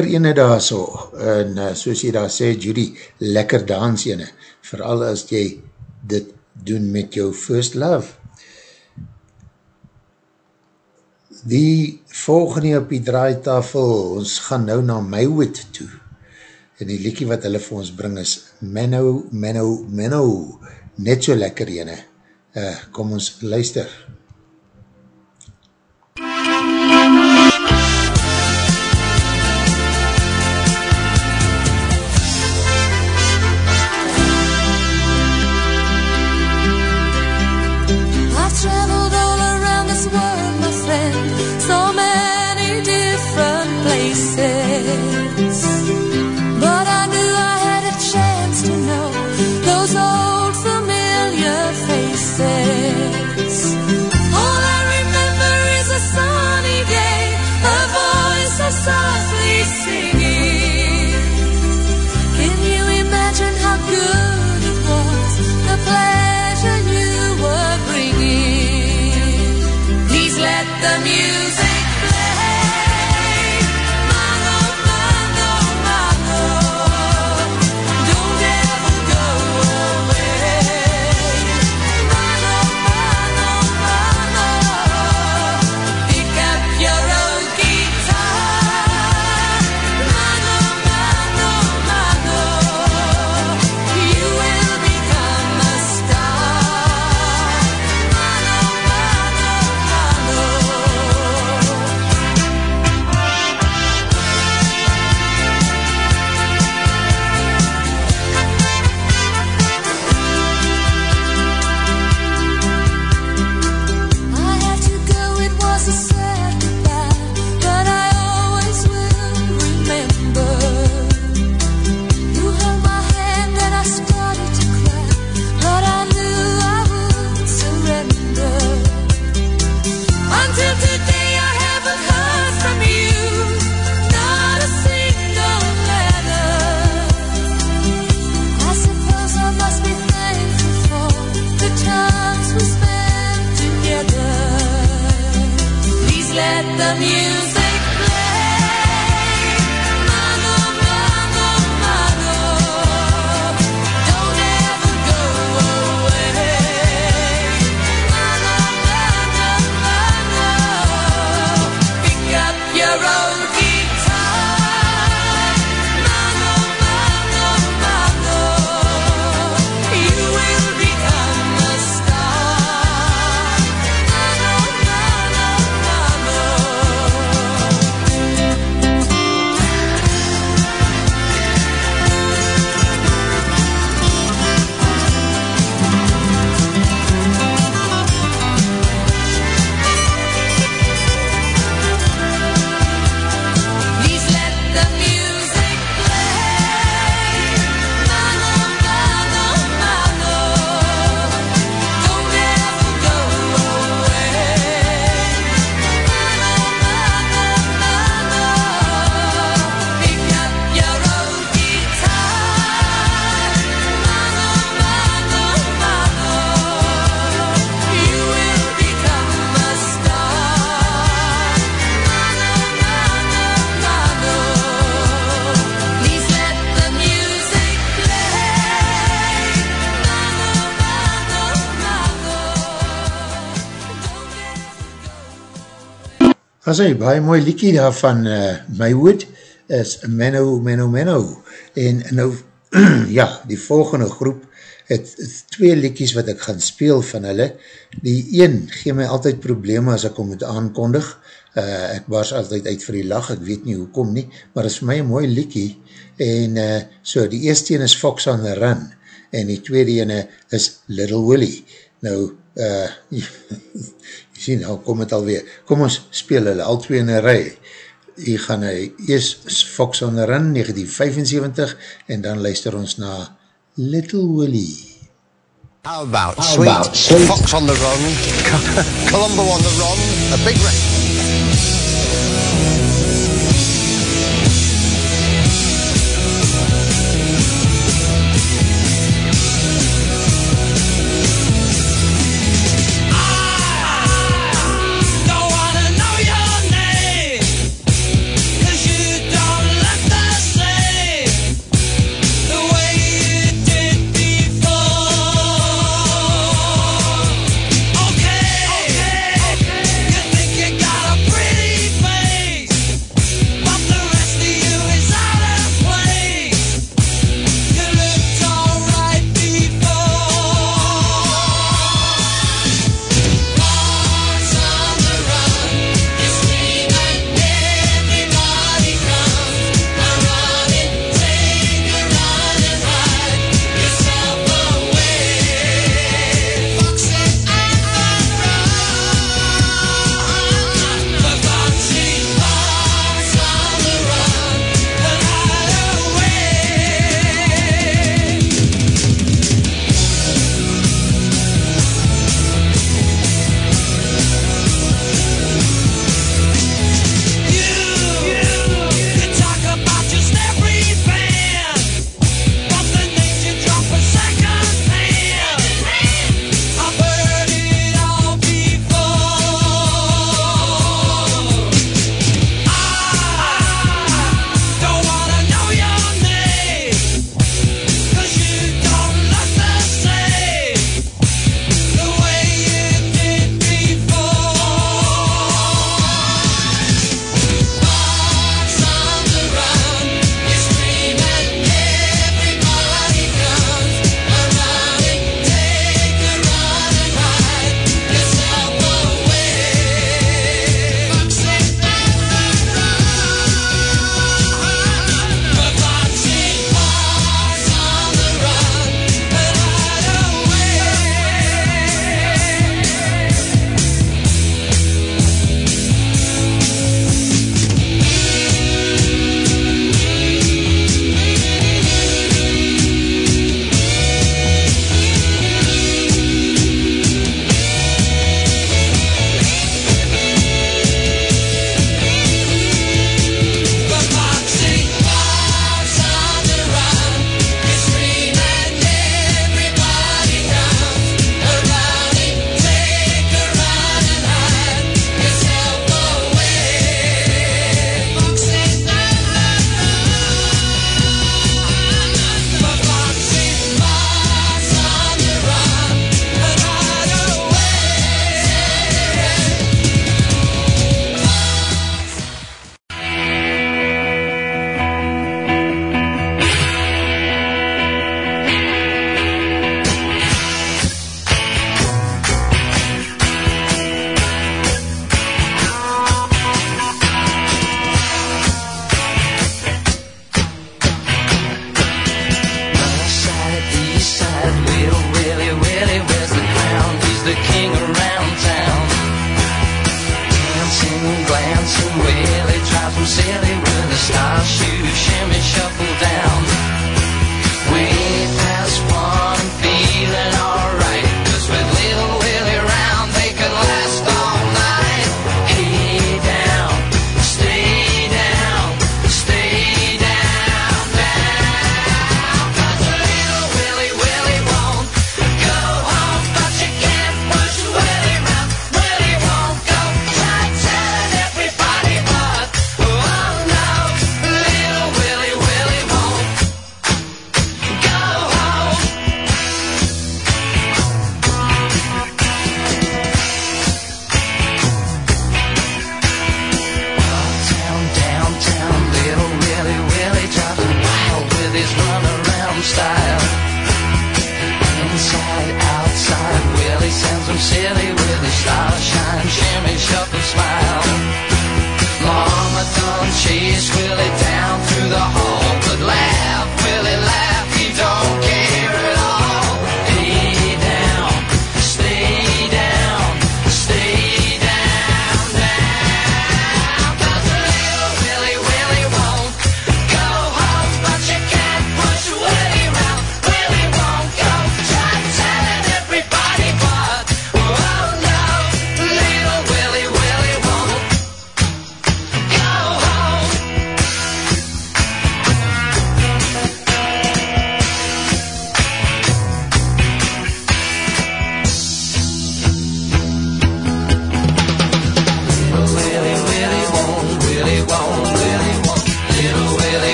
lekker ene daar so, en uh, soos jy daar sê, Judy, lekker dans ene, vooral as jy dit doen met jou first love. Die volgende op die draaitafel, ons gaan nou na Maywood toe, en die liekie wat hulle vir ons bring is Menno, Menno, Menno, net so lekker ene. Uh, kom ons luister. I've As hy, baie mooi liekie daar van uh, Maywood is Menno, Menno, Menno. En nou, <clears throat> ja, die volgende groep het, het twee liekies wat ek gaan speel van hulle. Die een gee my altyd probleme as ek om moet aankondig. Uh, ek was altyd uit vir die lach, ek weet nie hoekom nie, maar is my mooi liekie. En uh, so, die eerste een is Fox on the Run en die tweede ene is Little Willie. Nou, uh, <laughs> sien, nou kom het alweer. Kom ons speel hulle, al twee in een rij. Hier gaan hy, eers Fox on the Run, 1975, en dan luister ons na Little Willie. How about How sweet, about sweet? fox on the run, <laughs> Columbo on the run, a big re-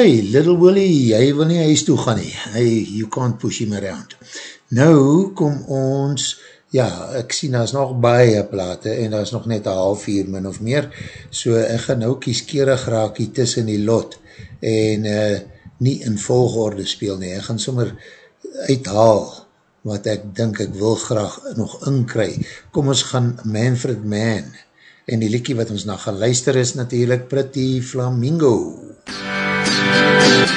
Hy, little Willie, hy wil nie huis toe gaan nie. Hy, you can't push him around. Nou kom ons, ja, ek sien, daar is nog baie plate en daar is nog net een half uur min of meer, so ek gaan nou kieskerig raak hier tussen die lot en uh, nie in volgorde speel nie. Ek gaan sommer uithaal wat ek dink ek wil graag nog inkry. Kom ons gaan Manfred Mann en die liekie wat ons na gaan luister is natuurlijk Pretty Flamingo. All Thanks.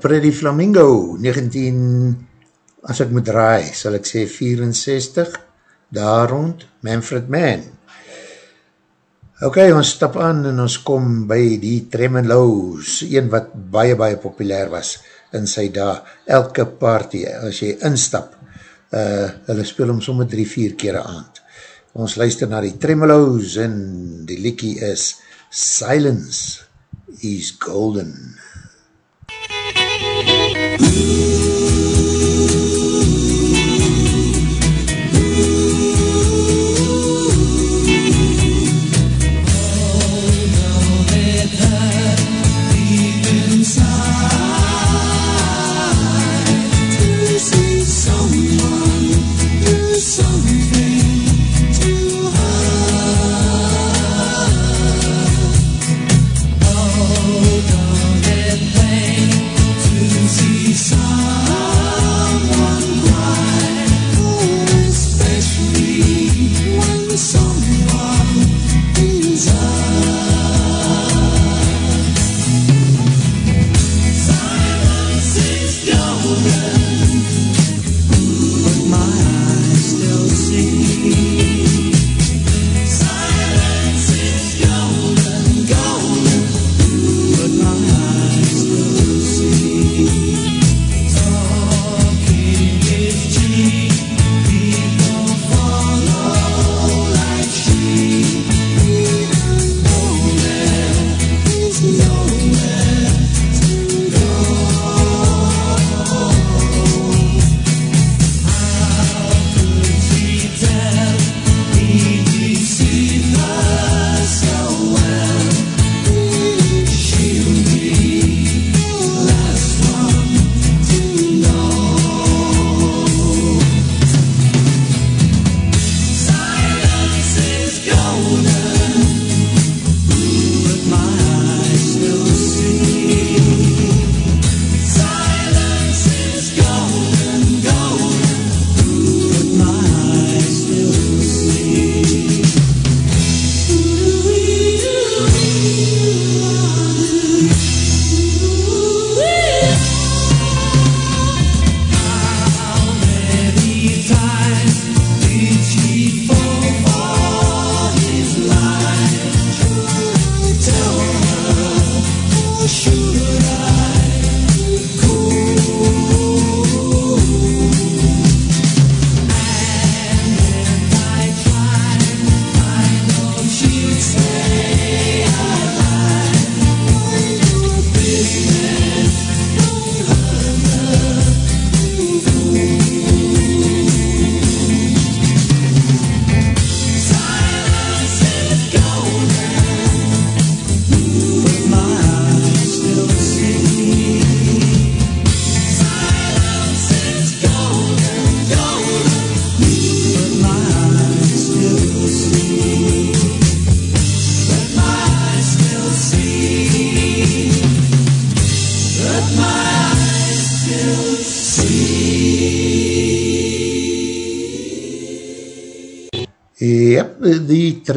Pretty Flamingo, 19, as ek moet draai, sal ek sê 64, daar rond, Manfred Mann. Ok, ons stap aan en ons kom by die Tremeloos, een wat baie, baie populair was in sy dag. Elke party, as jy instap, uh, hulle speel om somme drie, vier kere aand. Ons luister na die Tremeloos en die liekie is Silence is Golden. Ooh.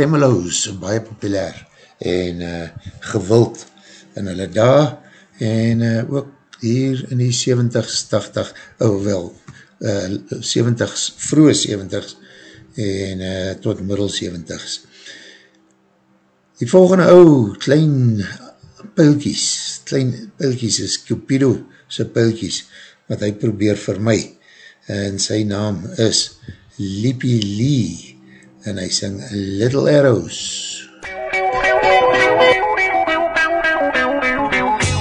Tremolos, baie populair en uh, gewild in hulle daar en uh, ook hier in die 70s, 80, oh wel, uh, 70s, vroege 70s en uh, tot middel 70s. Die volgende ou, klein pulkies, klein pulkies is Cupido sy pulkies, wat hy probeer vir my en sy naam is Lippy Lee en hy sing Little Arrows.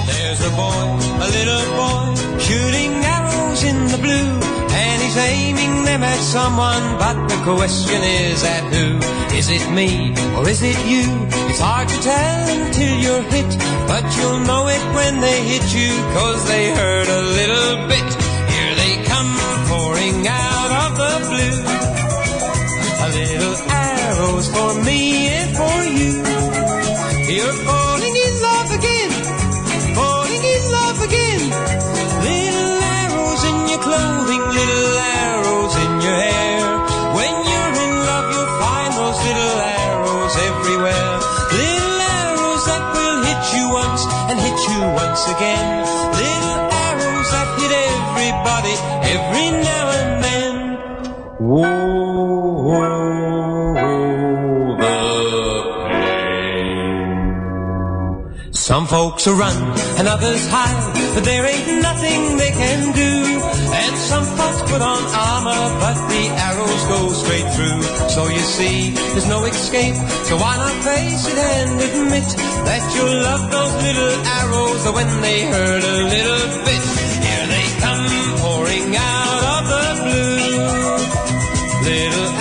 There's a boy, a little boy, shooting arrows in the blue, and he's aiming them at someone, but the question is at who? Is it me, or is it you? It's hard to tell until you're hit, but you'll know it when they hit you, cause they hurt a little bit. Here they come pouring out of the blue. Little arrows for me and for you. You're falling in love again, falling in love again. Little arrows in your clothing, little arrows in your hair. When you're in love, you'll find those little arrows everywhere. Little arrows that will hit you once and hit you once again. Little arrows that hit everybody every now and then. Whoa, Some folks will run and others hide, but there ain't nothing they can do. And some folks put on armor, but the arrows go straight through. So you see, there's no escape. So why not face it and admit that you love those little arrows when they hurt a little bit? Here they come pouring out of the blue. Little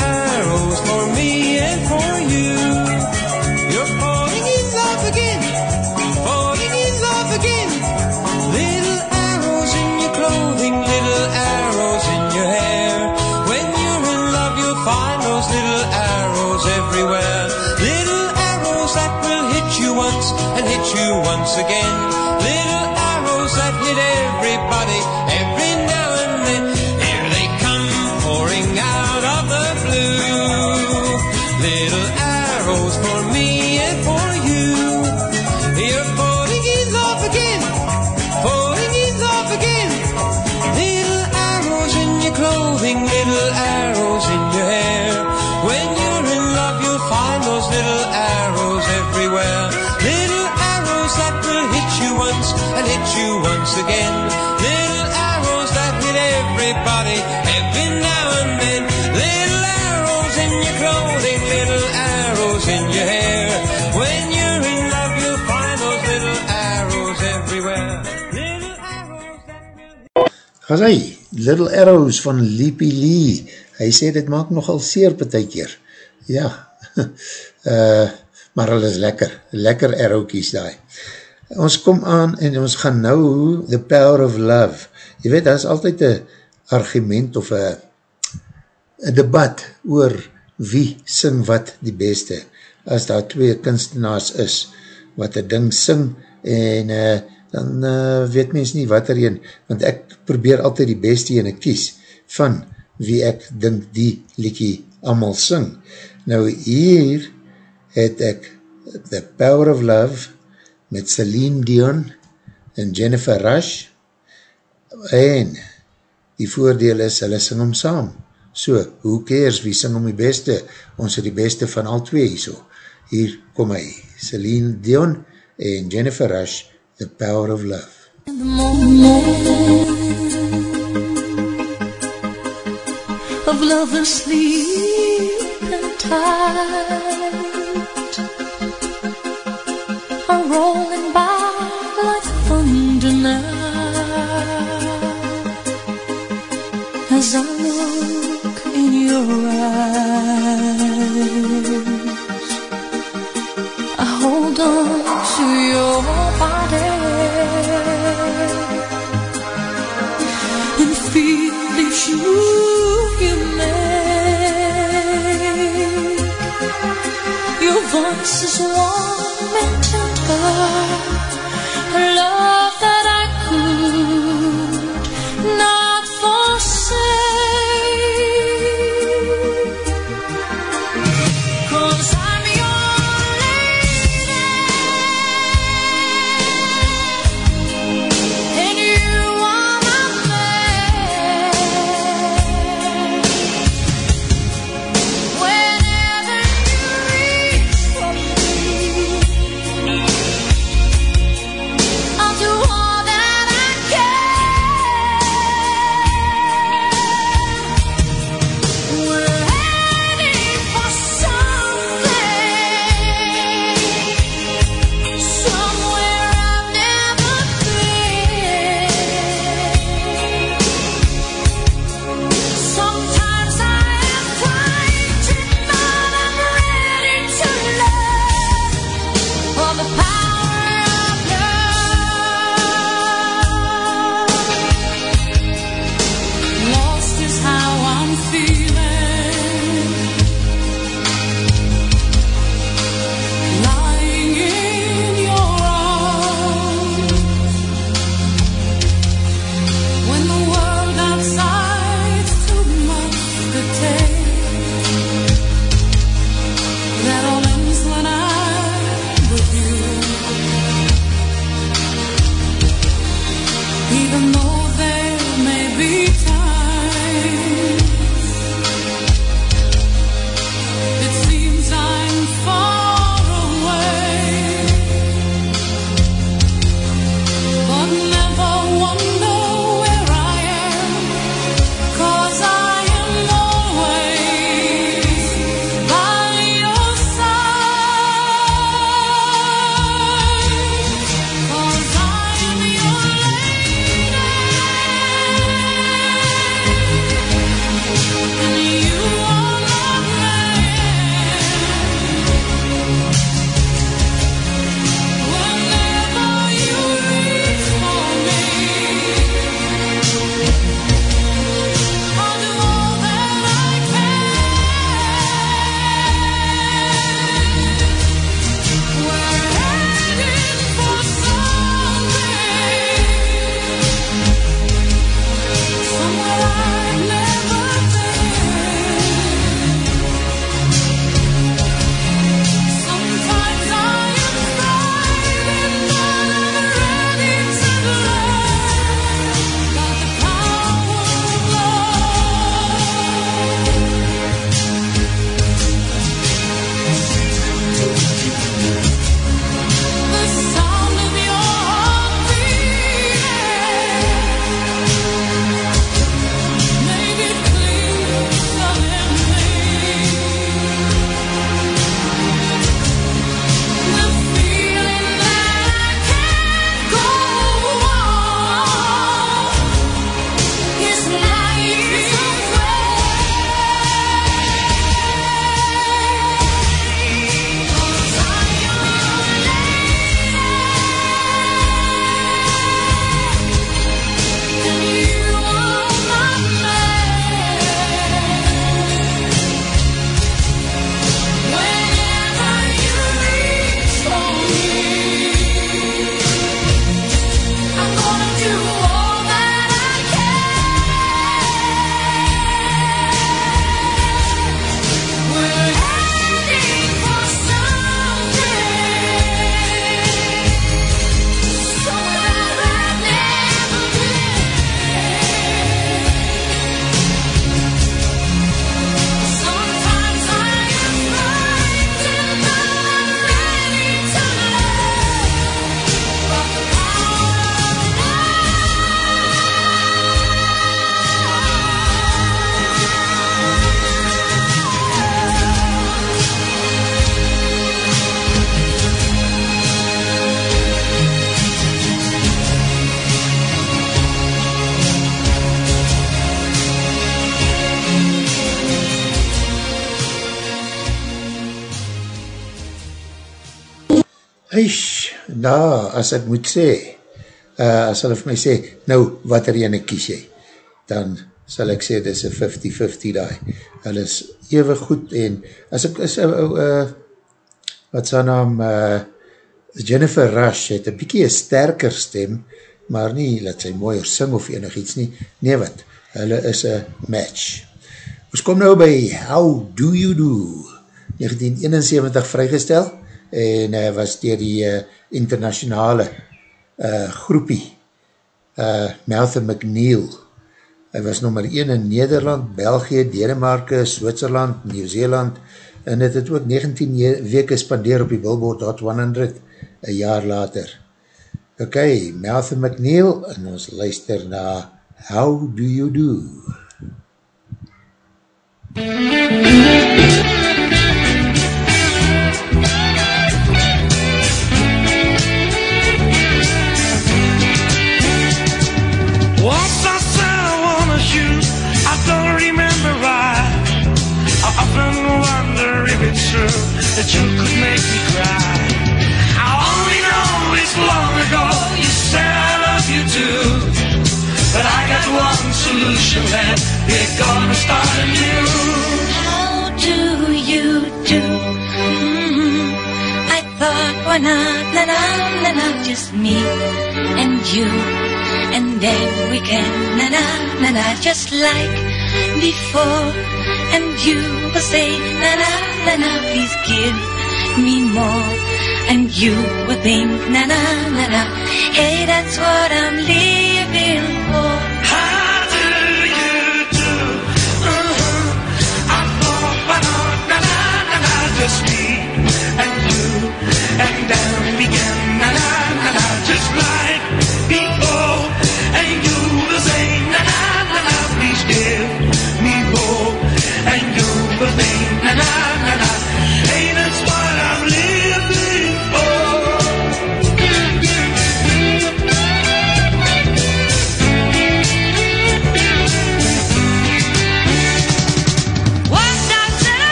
once again. Hy, Little Arrows van Leapy Lee, hy sê dit maak nogal seer betekeer. Ja, uh, <laughs> maar hulle is lekker, lekker arrowkies daai. Ons kom aan en ons gaan nou The Power of Love. Je weet, daar is altyd een argument of een debat oor wie sing wat die beste. As daar twee kunstenaars is wat een ding sing en uh, dan uh, weet mens nie wat er een, want ek probeer altyd die beste ene kies van wie ek dink die liekie allemaal sing. Nou hier het ek The Power of Love met Celine Dion en Jennifer Rush en die voordeel is, hulle sing om saam. So, who cares, wie sing om die beste? Ons het die beste van al twee hier so. Hier kom hy, Celine Dion en Jennifer Rush, The Power of Love. of love and sleep and tide are rolling by like thunder now as I look in your eyes 其实我们 as ek moet sê, uh, as hulle vir my sê, nou, wat er ene kies jy, dan sal ek sê, dit is een 50-50 daai. Hulle is ewe goed en, as ek, is, uh, uh, wat sy naam, uh, Jennifer Rush het een bykie een sterker stem, maar nie, laat sy mooier sing of enig iets nie, nee wat, hulle is een match. Ons kom nou by How Do You Do, 1971 vrygestel, en uh, was dier die uh, internationale uh, groepie, uh, Malcolm McNeil, hy was nummer 1 in Nederland, België, Denemarke, Switserland, Nieuw-Zeeland, en het het ook 19 weke spandeer op die Billboard Hot 100, een jaar later. Ok, Malcolm McNeil, en ons luister na How Do You Do? Once that you could make me cry. I only know it's long ago you said I love you too. But I got one solution that we're gonna start anew. How do you do? Mhm. I thought, why not, na na na na, just me and you, and then we can na na na na, just like before. And you will say, na na na na, please give me more. And you will think, na na na na, hey, that's what I'm living for. How do you do? Uh-huh. I thought, why not, na na na just me and you, and then we na na na na, just like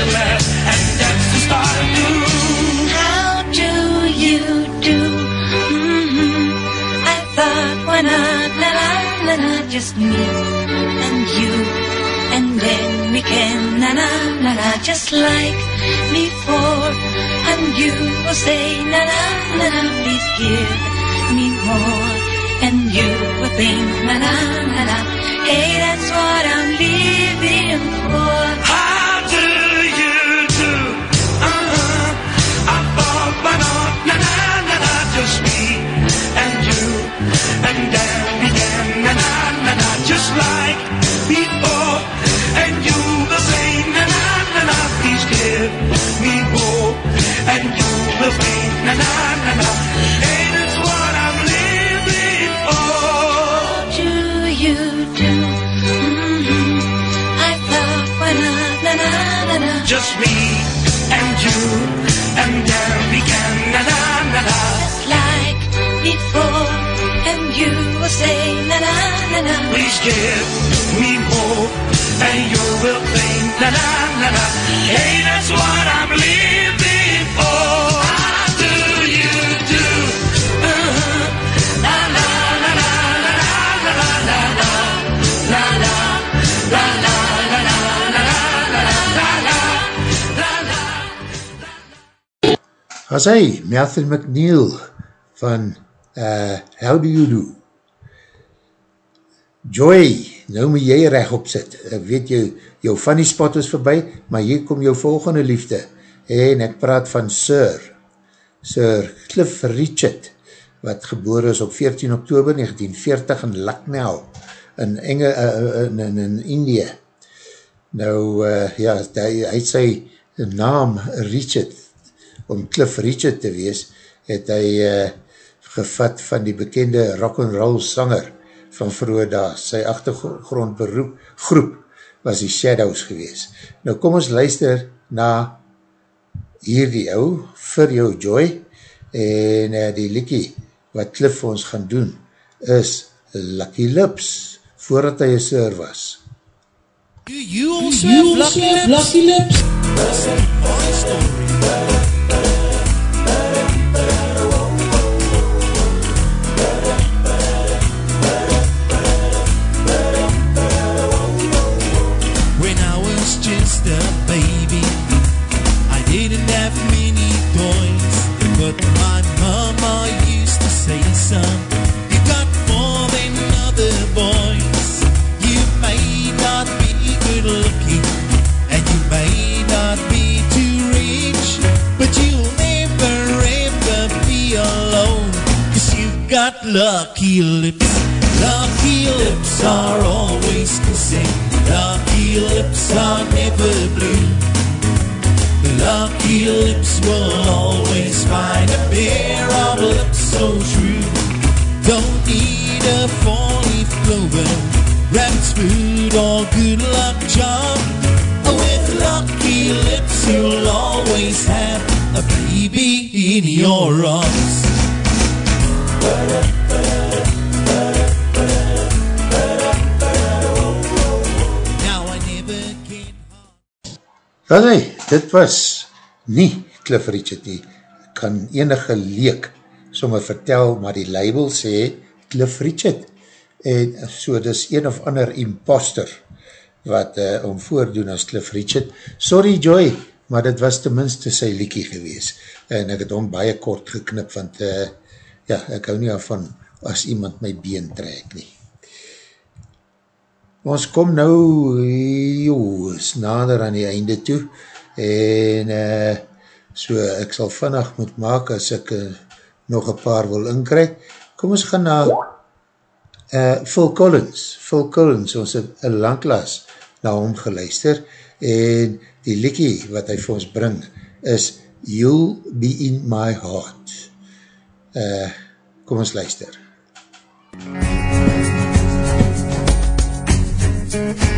And that's to start anew How do you do? hmm I thought, na na na na, just me and you, and then we can na na na na, just like before. And you will say, na na na na, please give me more. And you will think, na na na na, hey, that's what I'm living for. Just me and you And then began na na na na Just like before, and you will say, na na na na. Please give me more, and you will think, na na na na. Hey, that's what I'm living As hy, Malcolm McNeil van uh, How Do You Do? Joy, nou moet jy recht opzit. Ek weet jou, jou funny spot is voorbij, maar hier kom jou volgende liefde. En ek praat van Sir, Sir Cliff Richard, wat geboor is op 14 oktober 1940 in Lucknow, in, Enge, uh, in, in, in Indië. Nou, uh, ja, hy, hy het sy naam Richard, om Cliff Richard te wees, het hy uh, gevat van die bekende rock'n'roll sanger van vroeger daar. Sy achtergrondberoep groep was die Shadows gewees. Nou kom ons luister na hierdie ou, vir jou Joy, en uh, die liekie wat Cliff ons gaan doen is Lucky Lips voordat hy een sir was. You also have lucky lips. Lucky lips. That's a funny story. When lucky lips. Lucky lips are always kissing, lucky lips are never blue. Lucky lips will always find a pair of lips so true. Don't need a four-leaf clover, rabbit's food or good luck charm. With lucky lips, you'll always have a baby in your arms. Wel nee, dit was nie Cliff Richard nie. Kan enige leek sommer vertel, maar die label sê Cliff Richard. En so dis een of ander imposter wat uh, om voordoen as Cliff Richard. Sorry Joy, maar dit was tenminste sy liekie gewees. En ek het hom baie kort geknip, want uh, ja, ek hou nie van as iemand my been trek nie. Ons kom nou, joh, is nader aan die einde toe, en uh, so ek sal vannig moet maak as ek uh, nog een paar wil inkry. Kom ons gaan na uh, Phil Collins. Phil Collins, ons het een langklaas na hom geluister, en die liekie wat hy vir ons bring is You'll Be In My Heart. Uh, kom ons luister. Come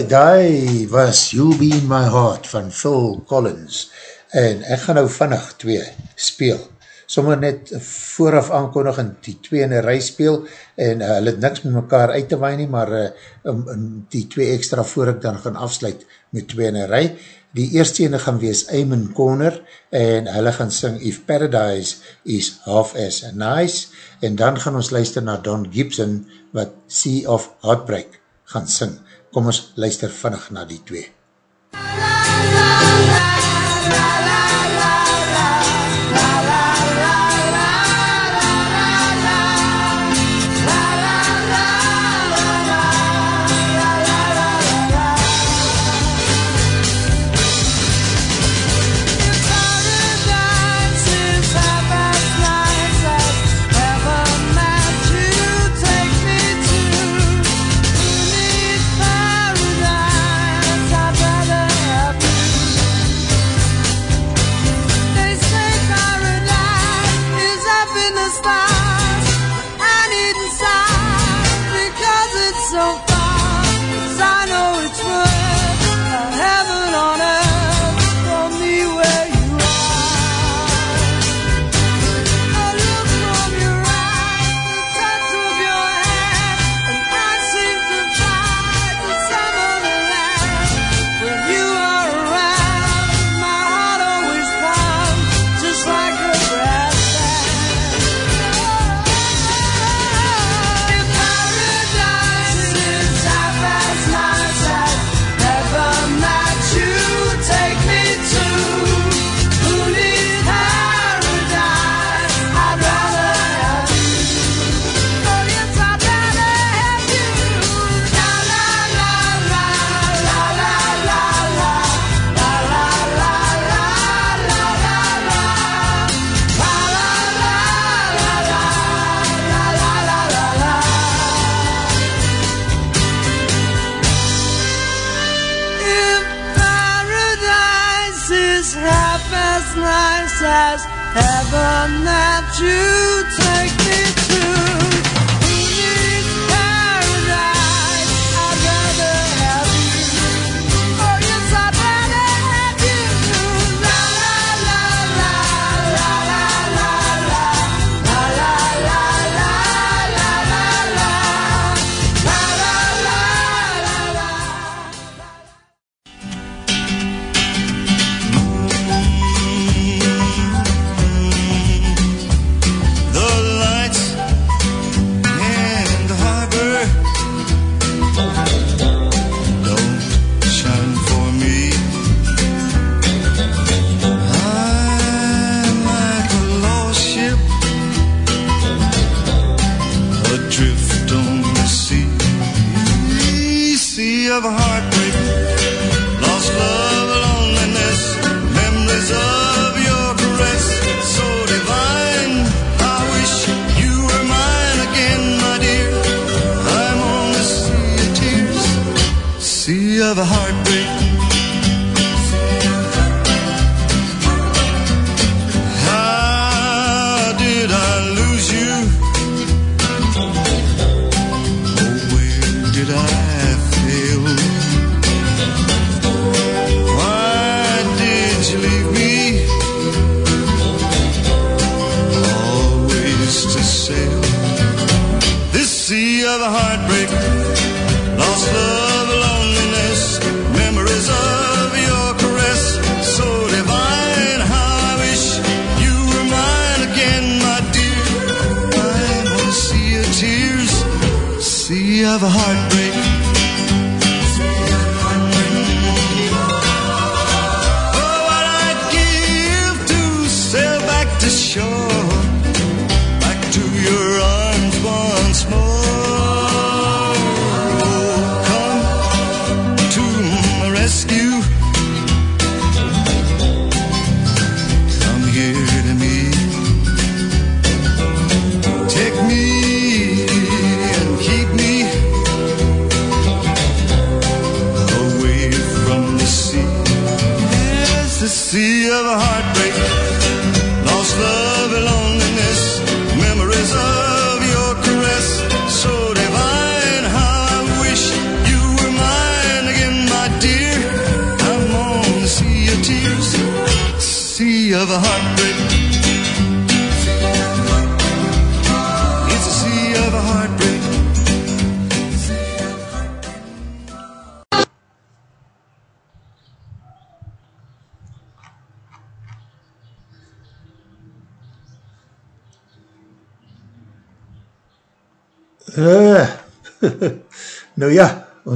Alright, die was You Be In My Heart van Phil Collins en ek gaan nou vannig twee speel. Sommer net vooraf aankondig en die twee in een rij speel en uh, hulle het niks met mekaar uit te waai nie, maar uh, um, um, die twee extra voor ek dan gaan afsluit met twee in een rij. Die eerste ene gaan wees Eamon Conner en hulle gaan sing If Paradise is Half As Nice en dan gaan ons luister na Don Gibson wat Sea of Heartbreak gaan sing. Kom ons luister vannig na die twee. La, la, la, la.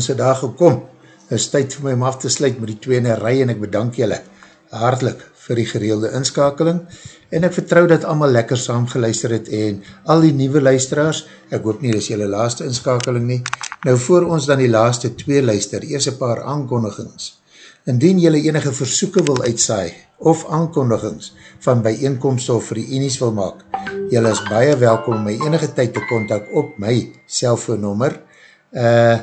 Ons het daar gekom. Het is tyd vir my om af te sluit met die tweede rij en ek bedank julle hartelijk vir die gereelde inskakeling en ek vertrou dat allemaal lekker saam geluister het en al die nieuwe luisteraars, ek hoop nie dis julle laaste inskakeling nie, nou voor ons dan die laaste twee luister, eers een paar aankondigings. Indien julle enige versoeken wil uitsaai of aankondigings van bijeenkomst of reenies wil maak, julle is baie welkom om my enige tyd te kontak op my cellfoonnummer uh,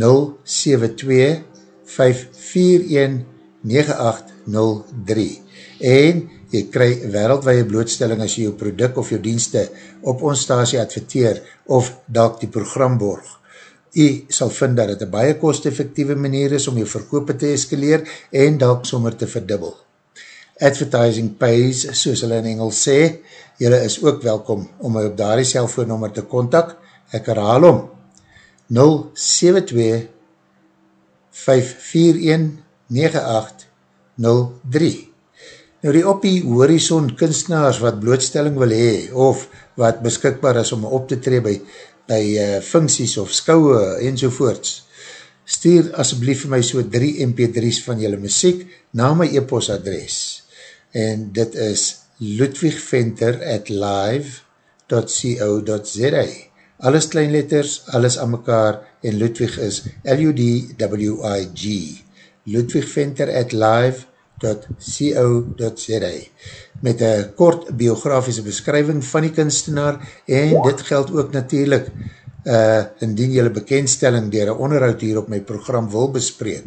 072-541-9803 en jy kry wereldwaie blootstelling as jy jou product of jou dienste op ons stasie adverteer of dalk die program borg. Jy sal vind dat het een baie kost-effectieve manier is om jou verkoop te eskaleer en dalk sommer te verdubbel. Advertising pays, soos hulle in Engels sê, jylle is ook welkom om my op daar die cellfoonnummer te kontak. Ek herhaal om 072 541 9803 Nou die op die horizon kunstenaars wat blootstelling wil hee of wat beskikbaar is om op te tree by, by uh, funksies of skouwe enzovoorts, stuur asjeblief vir my so 3 mp3's van julle muziek na my e-post adres en dit is ludwigventer at live.co.za alles kleinletters, alles aan mekaar en Ludwig is L-U-D-W-I-G ludwigventer at live.co.za met een kort biografische beskrywing van die kunstenaar en dit geld ook natuurlijk uh, indien jylle bekendstelling dier een onderhoud hier op my program wil bespreek.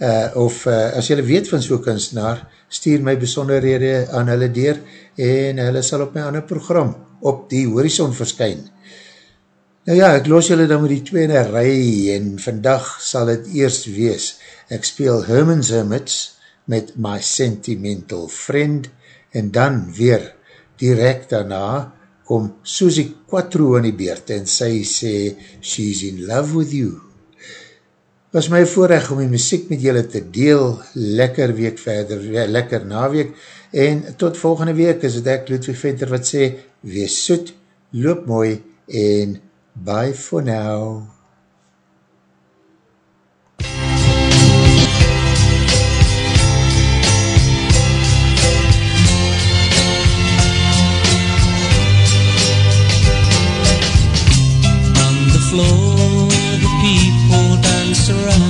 Uh, of uh, as jylle weet van so'n kunstenaar stuur my besonderhede aan hulle deur en hulle sal op my ander program op die horizon verskyn Nou ja, ek los julle dan met die tweede rij en vandag sal het eerst wees. Ek speel Herman's Hermits met My Sentimental Friend en dan weer direct daarna kom Susie Quattro in die beurt en sy sê She's in love with you. Was my voorrecht om die muziek met julle te deel, lekker week verder, lekker naweek en tot volgende week is het ek Ludwig Venter wat sê, wees soet, loop mooi en Bye for now. On the floor, the people dance around.